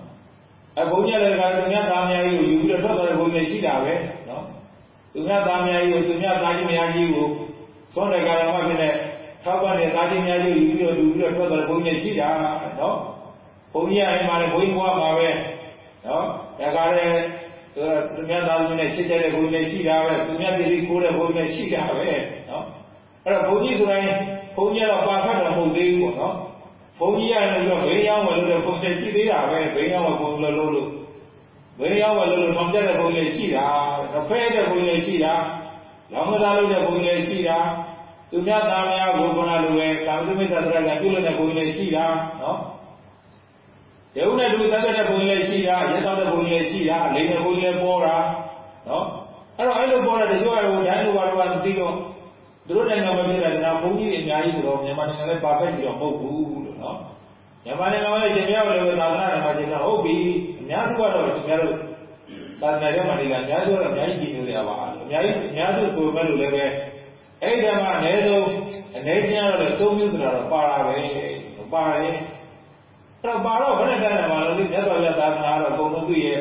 အဘုန်းကြီးလည်းကသူများသားများကြီးကိုယူပြီးတော့ထွက်သွားတဲ့ဘုန်းကြီးရှိတာပဲနော်သူများသားများကြီးကိုသူများသားကြီးများကြီးကိုသွန်တဲ့ကာလမှာဖြစ်တဲ့ထောက်ပံ့တဲ့သားကြီးများကြီးကိုယူပြီးတော့ယူပြီးတော့ထွက်သွားတဲ့ဘုန်းကြီးရှိတာနော်ဘုန်းကြီးအဲ့မှာလည်းဘုန်းကြီးဘွားမှာပဲ နော်ဒါကလည်းသူများသားစုနဲ့ချစ်ကြတဲ့ဘုန်းကြီးရှိတာပဲသူများပြည်ပြီးခိုးတဲ့ဘုန်းကြီးရှိတာပဲနော်အဲ့တော့ဘုန်းကြီးဆိုတိုင်းဘုန်းကြီးတော့ပါဖတ်တော်မဟုတ်သေးဘူးပေါ့နော်ဘုန်းကြီးရတယ်ပြီးတော့ဘေးရောက်ဝယ်လို့တဲ့ဘုန်းကြီးရှိသေးတာပဲဘေးရောက်ဝယ်ဘုန်းလို့လို့လို့ဘေးရောက်ဝယ်လို့လို့ထောင်ပြတဲ့ဘုန်းကြီးရှိတာတော့ဖဲတဲ့ဘုန်းကြီးရှိတာလောင်းကစားလို့တဲ့ဘုန်းကြီးရှိတာသူများသားများဘုန်းကလာလို့ပဲကာမသုမိတ်သတ္တရကပြုလို့တဲ့ဘုန်းကြီးရှိတာနော် ရုပ်နဲ့တူသက်သက်တဲ့ဘုံလေးရှိတာရက်တော့တဲ့ဘုံလေးရှိတာလိန်တဲ့ဘုံလေးပေါ်တာနော်အဲ့တော့အဲ့လိုပေါ်တဲ့တချို့ကဟိုတိုင်းလိုပါတော့မသိတော့သူတို့နိုင်ငံမှာပြည်တာကဘုံကြီးအများကြီးဆိုတော့မြန်မာနိုင်ငံလည်းပါဖက်ပြီးတော့မဟုတ်ဘူးလို့နော်မြန်မာနိုင်ငံမှာလည်းရှင်များလည်းသာသနာ့မှာရှင်ကဟုတ်ပြီအများစုကတော့ရှင်များတို့သာသနာ့ရဲ့မှာနေတာအများစုကတော့အများကြီးကြည့်နေရပါအများကြီးအများစုဆိုမဲ့လို့လည်းပဲအဲ့ဒီမှာအနည်းဆုံးအနေချင်းကတော့သုံးမျိုးဆိုတာတော့ပါတာပဲပါတ ယ်တော့ပါတော့ဘယ်နဲ့တန်းတယ်မှာလို့ဒီမြတ်စွာဘုရားသာသနာတော့ဘုံသူရဲ့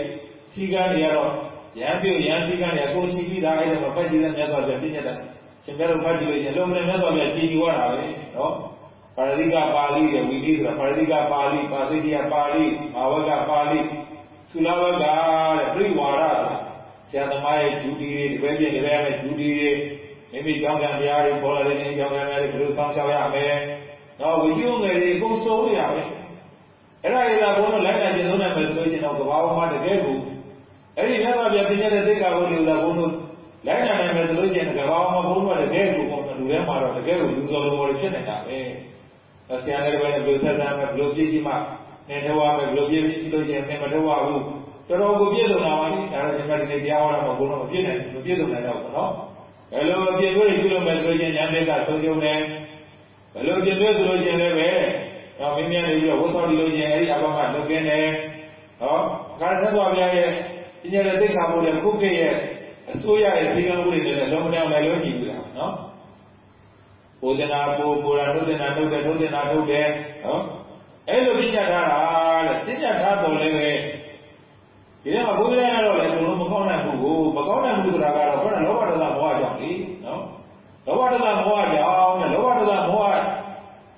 စီကံတွေကတော့ရဟန်းပြုရဟန်းစီကံတွေကိုရှိပြီးသားအဲ့ဒါမှာဖတ်ကြည့်တဲ့မြတ်စွာဘုရားပြည့်ညတ်တယ်ရှင်ပြတော့ဖတ်ကြည့်လို့ရင်လုံးမနဲ့မြတ်စွာဘုရားကြည်ကြည်ဝတာပဲနော်ပါဠိကပါဠိရဲ့ဝီတိဆိုတာပါဠိကပါဠိပါဠိကပါဠိဘာဝကပါဠိသုလဝကတဲ့ပြိဝါဒဆိုတာဆရာသမားရဲ့ဂျူတီတွေတပည့်ပြည့်တပည့်ရဲ့ဂျူတီတွေမိမိကြောင့်ကံတရားတွေပေါ်လာတဲ့ကြောင့်ကံတရားတွေဘယ်လိုဆောင်ရှောက်ရမလဲတော့ဝိညုငယ်တွေအကုန်စိုးရပဲ အဲ့ဒါတွေကဘုန်းတော်လိုက်နိုင်ကျင့်သုံးနိုင်မယ်ဆိုလို့ရှိရင်တော့ကဘာပေါ်မှာတကယ်ကိုအဲ့ဒီမြတ်စွာဘုရားပြည့်တဲ့သိက္ခာပုဒ်တွေကဘုန်းတော်လိုက်နိုင်နိုင်မယ်ဆိုလို့ရှိရင်ကဘာပေါ်မှာဘုန်းတော်တကယ်ကိုလူထဲမှာတော့တကယ်ကိုလူတော်လူပေါ်ဖြစ်နေတာပဲဆရာလည်းပဲဘယ်လိုဆက်ဆံမယ်ဘယ်လိုပြည့်ကြည့်မှနေထောက်ရမယ်ဘယ်လိုပြည့်ကြည့်လို့ရှိရင်မထောက်ရဘူးတော်တော်ကိုပြည့်စုံလာပါလိမ့်ဒါတော့ဒီမှာဒီနေ့ကြားဟောတာမဟုတ်ဘူးတော့မပြည့်နိုင်ဘူးမပြည့်စုံနိုင်တော့ဘူးနော်ဘယ်လိုပြည့်စုံပြုလို့မယ်ဆိုလို့ရှိရင်ဉာဏ်တွေကဆုံးရှုံးတယ်ဘယ်လိုပြည့်စုံဆိုလို့ရှိရင်လည်းပဲ တော့မင်းများနေပြီးတော့ဝတ်ဆောင်ပြီးလို့ချင်းအဲ့ဒီအဘောကလုတ်ကင်းတယ်ဟောခါသက်တော်ဘုရားရဲ့ပညာရဲ့သိက္ခာပုဒ်ရဲ့ခုခေတ်ရဲ့အစိုးရရဲ့ဒီကံဥပဒေတွေလည်းလုံးမတောင်လည်းလုံးကြည့်ဘူးလားနော်ဘုဒ္ဓနာပူပူရာနှုတ်တင်နာနှုတ်တယ်နှုတ်တင်နာနှုတ်တယ်ဟောအဲ့လိုပြညာထားတာတဲ့ပြညာထားတော်လည်းပဲဒီထဲမှာဘုရားကတော့လည်းဘုံလုံးမကောင်းနိုင်ဘူးကိုမကောင်းနိုင်ဘူးဆိုတာကတော့ဘုရားလောဘဒေါသမောဟကြောင့်လေနော်လောဘဒေါသမောဟကြောင့်တဲ့လောဘဒေါသမောဟ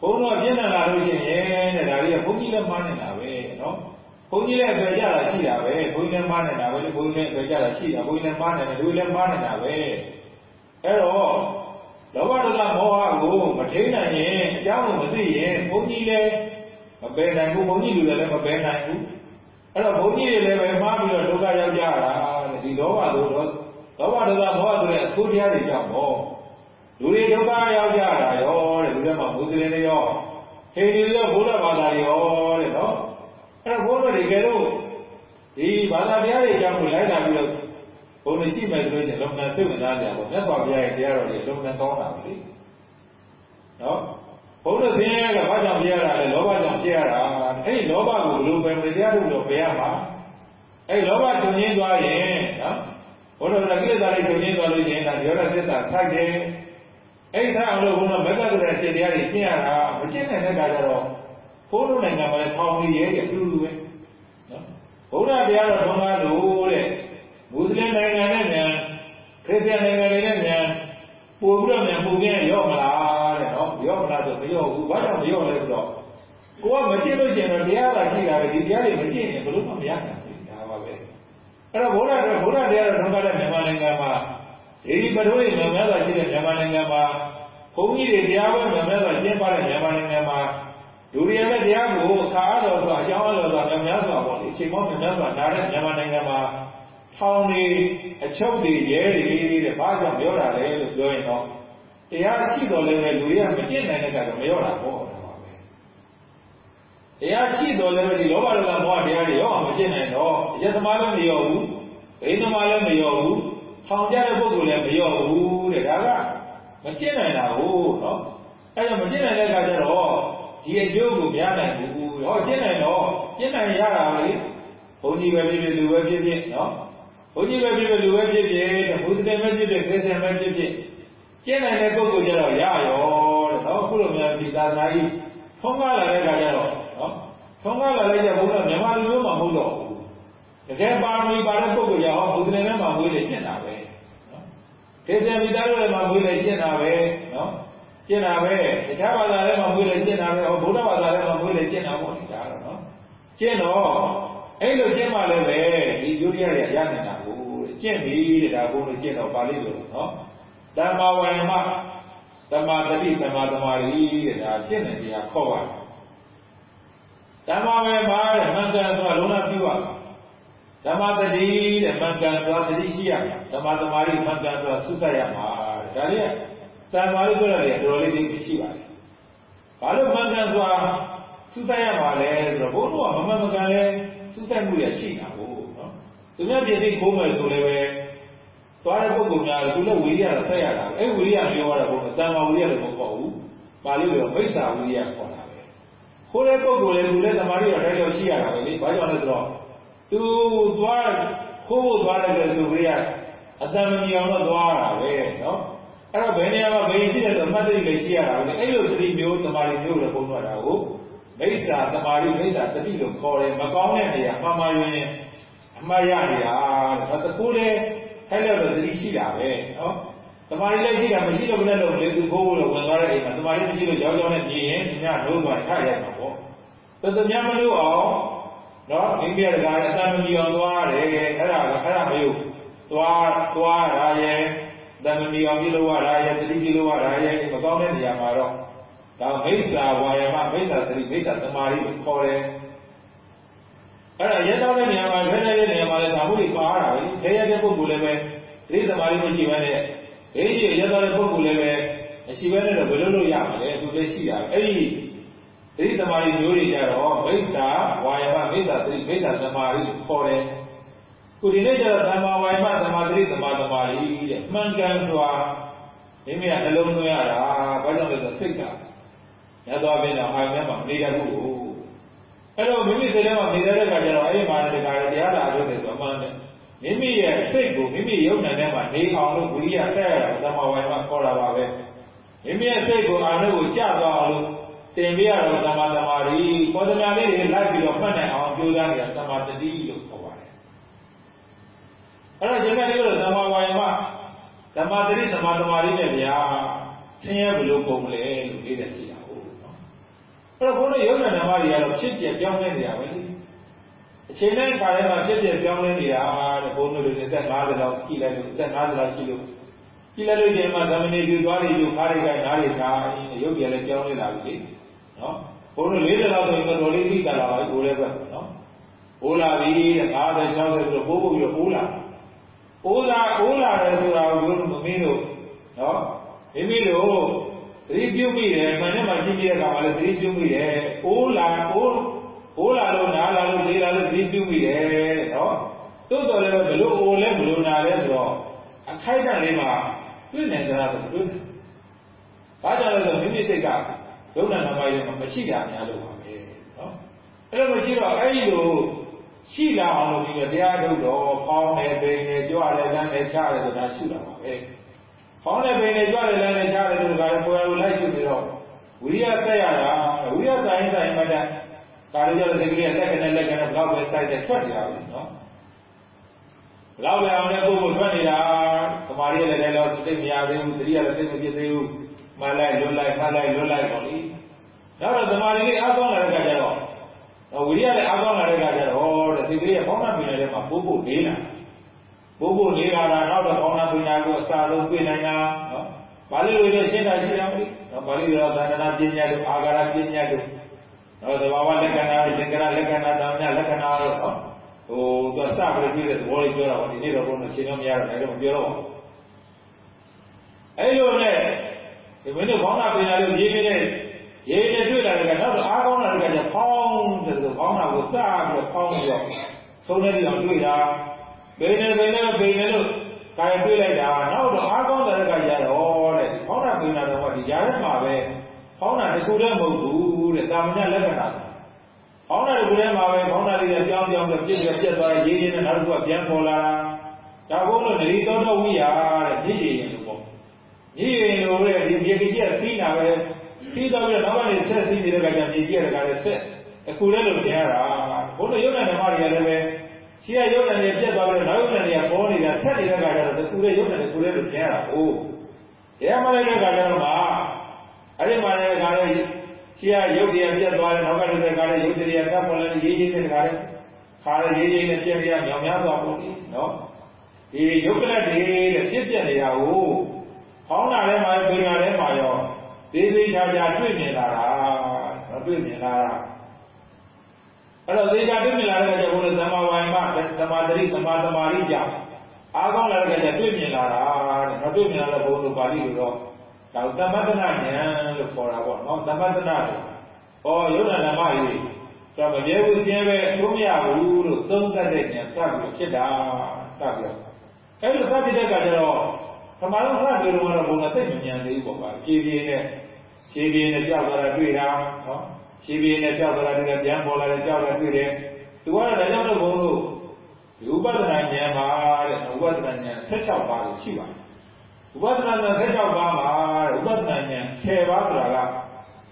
ဘုန်းတော်ပြည့်နေလာလို့ရှိရင်တဲ့ဒါတွေကဘုန်းကြီးလည်းမှားနေတာပဲနော်ဘုန်းကြီးလည်းပဲကြတာရှိတာပဲဘုန်းကြီးလည်းမှားနေတာပဲဘုန်းကြီးလည်းပဲကြတာရှိတာဘုန်းကြီးလည်းမှားနေတယ်လူလည်းမှားနေတာပဲအဲ့တော့လောဘဒေါသမောဟကိုမထိန်နိုင်ရင်အကြောင်းကိုမသိရင်ဘုန်းကြီးလည်းမပယ်နိုင်ဘူးဘုန်းကြီးလူလည်းမပယ်နိုင်ဘူးအဲ့တော့ဘုန်းကြီးတွေလည်းပဲမှားပြီးတော့ဒုက္ခရောက်ကြတာတဲ့ဒီလောဘလို့တော့လောဘဒေါသမောဟဆိုတဲ့အဆိုးတရားတွေကြောင့်ပေါ့ လူတွေဒုက္ခရောက်ကြတာရောတဲ့လူတွေမှာမွတ်စလင်တွေရောဟိန္ဒူရောဘုရားဘာသာတွေရောတဲ့နော်အဲ့တော့ဘုန်းတော်တွေကဲတော့ဒီဘာသာတရားတွေအကြောင်းကိုလိုက်လာပြီးတော့ဘုန်းတော်ကြည့်မယ်ဆိုရင်လုံနံစိတ်ဝင်စားကြပါမြတ်စွာဘုရားရဲ့တရားတော်တွေလုံနံကောင်းတာပဲလေနော်ဘုန်းတော်သင်ရကဘာကြောင့်ပြရတာလဲလောဘကြောင့်ပြရတာအဲ့ဒီလောဘကိုဘယ်လိုပဲမတရားလို့တော့ပြရမှာအဲ့လောဘတုံရင်းသွားရင်နော်ဘုန်းတော်ကကိလေသာတွေတုံရင်းသွားလို့ရှိရင်ဒါရောရသစ္စာထိုက်တယ် အဲ့ဒါအလို့ဘုန်းတော်မက္ကသရစေတရားတွေကျင့်ရတာမကျင့်နိုင်တဲ့အခါကျတော့ဘုန်းတော်နိုင်ငံမှာလည်းထောင်ကြီးရဲအတူတူပဲနော်ဘုရားတရားတော်ထုံးကားလို့တဲ့မွတ်စလင်နိုင်ငံနဲ့မြန်ခရစ်ယာန်နိုင်ငံတွေနဲ့မြန်ပို့ပြီးတော့မြန်ပုံပြန်ရော့မလားတဲ့နော်ရော့မလားဆိုမရော့ဘူးဘာကြောင့်မရော့လဲဆိုတော့ကိုကမကျင့်လို့ရှိရင်တော့တရားသာရှိတာပဲဒီတရားတွေမကျင့်ရင်ဘယ်လို့မှမရနိုင်ဘူးဒါပါပဲအဲ့တော့ဘုရားဘုရားတရားတော်ထုံးကားတဲ့မြန်မာနိုင်ငံမှာ ဒီပထဝီမြန်မာသာရှိတဲ့မြန်မာနိုင်ငံမှာဘုန်းကြီးတွေတရားပွဲမြန်မာသာကျင့်ပါတဲ့မြန်မာနိုင်ငံမှာလူတွေရဲ့တရားကိုခါအားတော်စွာအကြောင်းအားတော်စွာများစွာပေါ့လေအချိန်မောင်းများစွာနားတဲ့မြန်မာနိုင်ငံမှာထောင်နေအချုပ်တွေရဲတွေတဲ့ဘာကြောင့်ပြောတာလဲလို့ပြောရင်တော့တရားရှိတော်လည်းပဲလူတွေကမကျင့်နိုင်တဲ့အခါကျမရောတာပေါ့တာပါပဲတရားရှိတော်လည်းပဲဒီလောဘဒေါသမောဟတရားတွေရောမကျင့်နိုင်တော့အကျသမားလည်းမရောဘူးဘိန်းသမားလည်းမရောဘူး ထောင်ကြတဲ့ပုဂ္ဂိုလ်လည်းမရောဘူးတဲ့ဒါကမကျင့်နိုင်တာဟုတ်နော်အဲ့တော့မကျင့်နိုင်တဲ့အခါကျတော့ဒီအကျိုးကိုမရနိုင်ဘူးဟောကျင့်နိုင်တော့ကျင့်နိုင်ရတာလေဘုန်းကြီးပဲဖြစ်ဖြစ်လူပဲဖြစ်ဖြစ်နော်ဘုန်းကြီးပဲဖြစ်ဖြစ်လူပဲဖြစ်ဖြစ်ဘုဒ္ဓတယ်ပဲဖြစ်ဖြစ်ခရစ်ယာန်ပဲဖြစ်ဖြစ်ကျင့်နိုင်တဲ့ပုဂ္ဂိုလ်ကျတော့ရရောတဲ့နော်အခုလိုများဒီသာသနာကြီးထုံးကားလာတဲ့အခါကျတော့နော်ထုံးကားလာလိုက်တဲ့ဘုရားမြန်မာလူမျိုးမှမဟုတ်တော့ဘူး တကယ်ပါရမီပါတဲ့ပုဂ္ဂိုလ်ကြောင့်ဘုဒ္ဓတယ်နဲ့မှမွေးလေကျင့်တာပဲနော်ခရစ်ယာန်မိသားစုတွေမှမွေးလေကျင့်တာပဲနော်ကျင့်တာပဲတခြားဘာသာတွေမှာမွေးလေကျင့်တာပဲဟောဗုဒ္ဓဘာသာတွေမှာမွေးလေကျင့်တာပေါ့ဒီကားတော့နော်ကျင့်တော့အဲ့လိုကျင့်မှလည်းပဲဒီဒုတိယရရနိုင်တာကိုကျင့်ပြီတဲ့ဒါဘုန်းကြီးကျင့်တော့ပါဠိလိုနော်ဓမ္မဝါယမသမာတတိသမာသမာဓိတဲ့ဒါကျင့်တဲ့တရားခေါ်ပါတယ်ဓမ္မဝါယမတဲ့မှန်ကန်ဆိုတာလုံးဝပြုရ ဓမ္မတတိတဲ့မှန်ကန်ဆိုတာတတိရှိရဓမ္မသမာဓိမှန်ကန်ဆိုတာသုစရမှာတဲ့ဒါလေးတန်ပါလို့ပြောရတယ်တော်တော်လေးသိရှိပါတယ်။ဘာလို့မှန်ကန်စွာသုတရမှာလဲဆိုတော့ဘုန်းတော်ကမမှန်မကန်လဲသုတမှုရရှိတာကိုနော်။သူများပြည့်သိခိုးမယ်ဆိုလည်းပဲသွားတဲ့ပုဂ္ဂိုလ်များသူလည်းဝိရိယဆက်ရတာအဲဝိရိယပြောရတာဘုန်းတော်တန်ပါဝိရိယလည်းမဟုတ်ဘူး။ပါဠိလိုမိစ္ဆာဝိရိယခေါ်တာပဲ။ခိုးတဲ့ပုဂ္ဂိုလ်လည်းသူလည်းသမာဓိတော်တိုင်းတော်ရှိရတာပဲလေ။ဘာကြောင့်လဲဆိုတော့ သူသွားခိုးဖို့သွားတယ်ဆိုဝိရိယအတန်မမြင်အောင်တော့သွားတာပဲနော်။အဲ့တော့ဘယ်နေရာမှာဘယ်ရှိတယ်ဆိုမှတ်သိလေရှိရတာပဲအဲ့လိုသတိမျိုးတမာရီမျိုးလည်းပုံတော့တာကိုမိစ္ဆာတမာရီမိစ္ဆာတတိလို့ခေါ်တယ်မကောင်းတဲ့နေရာမှာမှရင်အမှားရနေတာတဲ့တကူလေထိုက်လို့သတိရှိတာပဲနော်တမာရီလည်းရှိတာမရှိလို့လည်းလို့လေသူခိုးလို့ဝင်သွားတဲ့အိမ်မှာတမာရီမရှိလို့ကြောက်ကြောက်နဲ့မြင်ရင်သူများလုံးသွားထားရမှာပေါ့သစမြမလို့အောင် နော်မိမိရတကားအတန်မကြီးအောင်သွားတယ်အဲ့ဒါအဲ့ဒါမျိုးသွားသွားရရဲ့တဏှမီအောင်ပြုလို့ရတာရဲ့တတိပြုလို့ရတာရဲ့မကောင်းတဲ့နေရာမှာတော့ဒါမိစ္ဆာဝါယမမိစ္ဆာသတိမိစ္ဆာသမာဓိကိုခေါ်တယ်အဲ့ဒါရဲတောင်းတဲ့နေရာမှာခဲတဲ့နေရာမှာလည်းဒါမှုတွေပါတာပဲခဲရတဲ့ပုဂ္ဂိုလ်လည်းပဲသတိသမာဓိမရှိဘဲနဲ့ဘေးကြီးရဲတောင်းတဲ့ပုဂ္ဂိုလ်လည်းပဲမရှိဘဲနဲ့တော့ဘယ်လိုလုပ်ရမလဲသူလည်းရှိတာအဲ့ဒီ သတိသမာဓိမျိုးတွေကြတော့မိစ္ဆာဝါယမမိစ္ဆာသတိမိစ္ဆာသမာဓိကိုခေါ်တယ်ခုဒီနေ့ကျတော့သမ္မာဝါယမသမာဓိသမာသမာဓိတဲ့မှန်ကန်စွာမိမိကနှလုံးသွင်းရတာဘာကြောင့်လဲဆိုစိတ်ကညသွားပြင်တော့အာရုံထဲမှာမနေတတ်ဘူးအဲ့တော့မိမိစိတ်ထဲမှာနေတတ်တဲ့အခါကျတော့အဲ့ဒီမှာတခါလေတရားလာလို့တယ်ဆိုအမှန်တယ်မိမိရဲ့စိတ်ကိုမိမိယုံနိုင်တဲ့မှာနေအောင်လို့ဝိရိယဆက်ရတာသမ္မာဝါယမခေါ်တာပါပဲမိမိရဲ့စိတ်ကိုအာရုံကိုကြသွားအောင်လို့ တင်ပြရတော့သမ္မာသမာဓိပေါ်သမာလေးတွေလိုက်ပြီးတော့မှတ်နိုင်အောင်ကြိုးစားနေတာသမ္မာတတိလို့ခေါ်ပါတယ်အဲ့တော့ရှင်ကလေးတို့သမ္မာဝါယမသမ္မာတတိသမ္မာသမာဓိနဲ့ဗျာဆင်းရဲဘယ်လိုပုံလဲလို့လေးတယ်ရှိတာဟုတ်နော်အဲ့တော့ဘုန်းတော်ယုံနာဓမ္မတွေကတော့ဖြစ်ပြပြောင်းလဲနေတာပဲလေအချိန်နဲ့ခါထဲမှာဖြစ်ပြပြောင်းလဲနေတာတဲ့ဘုန်းတော်တွေအသက်50လောက်ကြည့်လိုက်လို့အသက်50လောက်ရှိလို့ကြည့်လိုက်လို့ဒီမှာသမဏေကျူသွားတယ်ကျူခါးတွေကနားတွေနားရုပ်ပြလည်းပြောင်းလဲလာပြီလေ နော်ဘုန်းတော်40လောက်ဆိုရင်တော်လေးသိတာလာပါပြီကိုယ်လည်းပဲနော်ဘိုးလာပြီတဲ့50 60ဆိုတော့ပိုးပို့ပြီးတော့ပိုးလာအိုးလာအိုးလာတယ်ဆိုတာကိုမမင်းတို့နော်မိမိတို့သတိပြုမိတယ်မှန်တယ်မှကြည့်ကြတဲ့အခါမှာလည်းသတိပြုမိတယ်အိုးလာအိုးအိုးလာလို့နားလာလို့လေးလာလို့သတိပြုမိတယ်နော်သို့တော်လည်းဘလို့အိုးလဲဘလို့နာလဲဆိုတော့အခိုက်အတန့်လေးမှာတွေ့နိုင်ကြတာဆိုတွေ့တယ်ဘာကြောင့်လဲဆိုမိမိစိတ်က ဒုက္ခနာမယုံမရှိတာများလို့ပါပဲနော်အဲ့လိုမရှိတော့အဲ့ဒီလိုရှိလာအောင်လို့ဒီတရားထုတ်တော့ပေါင်းတယ်ပိန်တယ်ကြွတယ်လမ်းတယ်ချတယ်ဆိုတာရှိလာပါပဲ။ပေါင်းတယ်ပိန်တယ်ကြွတယ်လမ်းတယ်ချတယ်ဆိုတာကပေါ်ရလို့လိုက်ရှိပြီးတော့ဝိရိယတက်ရတာဝိရိယတိုင်းတိုင်းမှတည်းကာရကြောတဲ့ကလေးကလက်ကနေလက်ကနေဘလောက်ပဲစိုက်တဲ့ထွက်ကြရပြီနော်။ဘလောက်ပဲအောင်တဲ့ကိုယ်ကိုထွက်နေတာသမာဓိရဲ့လည်းတော့သိမရသေးဘူးသတိရလည်းသိမဖြစ်သေးဘူး မှလိုက်လွတ်လိုက်မှလိုက်လွတ်လိုက်ပေါ့လေ။နောက်တော့သမာဓိလေးအားကောင်းလာတဲ့အခါကျတော့ဝိရိယလည်းအားကောင်းလာတဲ့အခါကျတော့တဲ့ဒီကလေးကပေါင်းတာပင်တဲ့မှာပို့ဖို့လေးလာပို့ဖို့လေးလာတာနောက်တော့ပေါင်းတာပင်တာကိုအစာလုံးပြနိုင်တာနော်ပါဠိလိုလည်းရှင်းတာရှိတယ်မဟုတ်နော်ပါဠိလိုသာသနာပညာတို့အာဂါရပညာတို့နော်သဘာဝလက္ခဏာသင်္ကရလက္ခဏာတောင်ညလက္ခဏာတို့နော်ဟိုသူစပြီးပြည့်တဲ့သဘောလေးပြောတာပါဒီနေ့တော့ဘုန်းတော်ရှင်းတော့မရတော့လည်းတော့မပြောတော့ဘူးအဲ့လိုနဲ့ ဒီမင်းတို့ဘောင်းတာပင်တာလို့ရေးနေတဲ့ရေးနေတွေ့လာတဲ့ကနောက်တော့အားကောင်းလာတဲ့ကကျဖောင်းတယ်ဆိုဘောင်းတာကိုစပြီးတော့ဖောင်းပြီးတော့သုံးနေပြီးအောင်တွေ့တာဘယ်နဲ့ဘယ်နဲ့ဘယ်နဲ့လို့ကာယတွေ့လိုက်တာနောက်တော့အားကောင်းတဲ့ကကျတော့တဲ့ဖောင်းတာပင်တာတော့ဒီကြားထဲမှာပဲဖောင်းတာတခုတည်းမဟုတ်ဘူးတဲ့တာမညလက္ခဏာဖောင်းတာတခုတည်းမှာပဲဖောင်းတာလေးကြောင်းကြောင်းပြည့်ပြည့်ပြတ်သွားရေးရင်းနဲ့နောက်တစ်ခုကပြန်ပေါ်လာတာဒါဘုန်းလို့နေတော်တော်ဝိယာတဲ့မြည်ရည်လို့ပေါ့ မြည်ရည်လို့တဲ့ဒီမြေကြီးကစီးတာပဲပြီးတော့ပြီးတော့နောက်ကနေဆက်စီးနေတဲ့ကကြမြေကြီးရကလည်းဆက်အခုလည်းလို့ပြန်ရတာဘုန်းတော်ရုပ်နဲ့ဓမ္မတွေကလည်းပဲရှိရရုပ်နဲ့ပြတ်သွားပြီးတော့နောက်ရုပ်နဲ့တွေကပေါ်နေတာဆက်နေတဲ့ကကြတော့ဒီကူလေးရုပ်နဲ့ဒီကူလေးလို့ပြန်ရတာဟိုတရားမလိုက်တဲ့ကကြတော့မှအဲ့ဒီမှာလည်းကလည်းရှိရရုပ်တွေပြတ်သွားတယ်နောက်ကလည်းကလည်းရုပ်တွေကတပ်ပေါ်လည်းရေးရေးနဲ့ကလည်းခါလည်းရေးရေးနဲ့ပြည့်ပြည့်မြောင်များသွားပုံကြီးနော်ဒီရုပ်ကလတ်တွေတဲ့ပြည့်ပြည့်နေတာ ကိုဟောင်းတာထဲမှာပြင်တာထဲမှာရောသေးသေးချာချာတွေ့မြင်လာတာမတွေ့မြင်လာတာအဲ့တော့သေချာတွေ့မြင်လာတဲ့ကြောင့်ဘုရားသမ္မာဝါယမသမာဓိသမာသမာဓိကြောင့်အားကောင်းလာတဲ့ကြောင့်တွေ့မြင်လာတာတဲ့မတွေ့မြင်လာတဲ့ဘုရားပါဠိလိုတော့ဒါသမတနာဉာဏ်လို့ခေါ်တာပေါ့နော်သမတနာလို့ဟောယုဒနာမကြီးတော့မပြေဘူးကျင်းပဲအဆုံးမရဘူးလို့သုံးသပ်တဲ့ဉာဏ်စပြီးဖြစ်တာစပြီးအဲ့လိုစပြီးတဲ့အခါကျတော့ သမာဓိစပြီးတော့ဘုရားသိဉာဏ်သေးဘူးပေါ့ဗျာပြေပြေနဲ့ခြေပြင်းနဲ့ကြောက်လာတွေ့တာနော်ခြေပြင်းနဲ့ကြောက်လာတွေ့တယ်ပြန်ပေါ်လာတယ်ကြောက်လာတွေ့တယ်သူကတော့ဒါကြောင့်တော့ဘုန်းတို့ဒီဥပဒနာဉာဏ်ပါတဲ့ဥပဒနာဉာဏ်16ပါးလို့ရှိပါတယ်ဥပဒနာဉာဏ်16ပါးမှာဥပဒနာဉာဏ်10ပါးဆိုတာက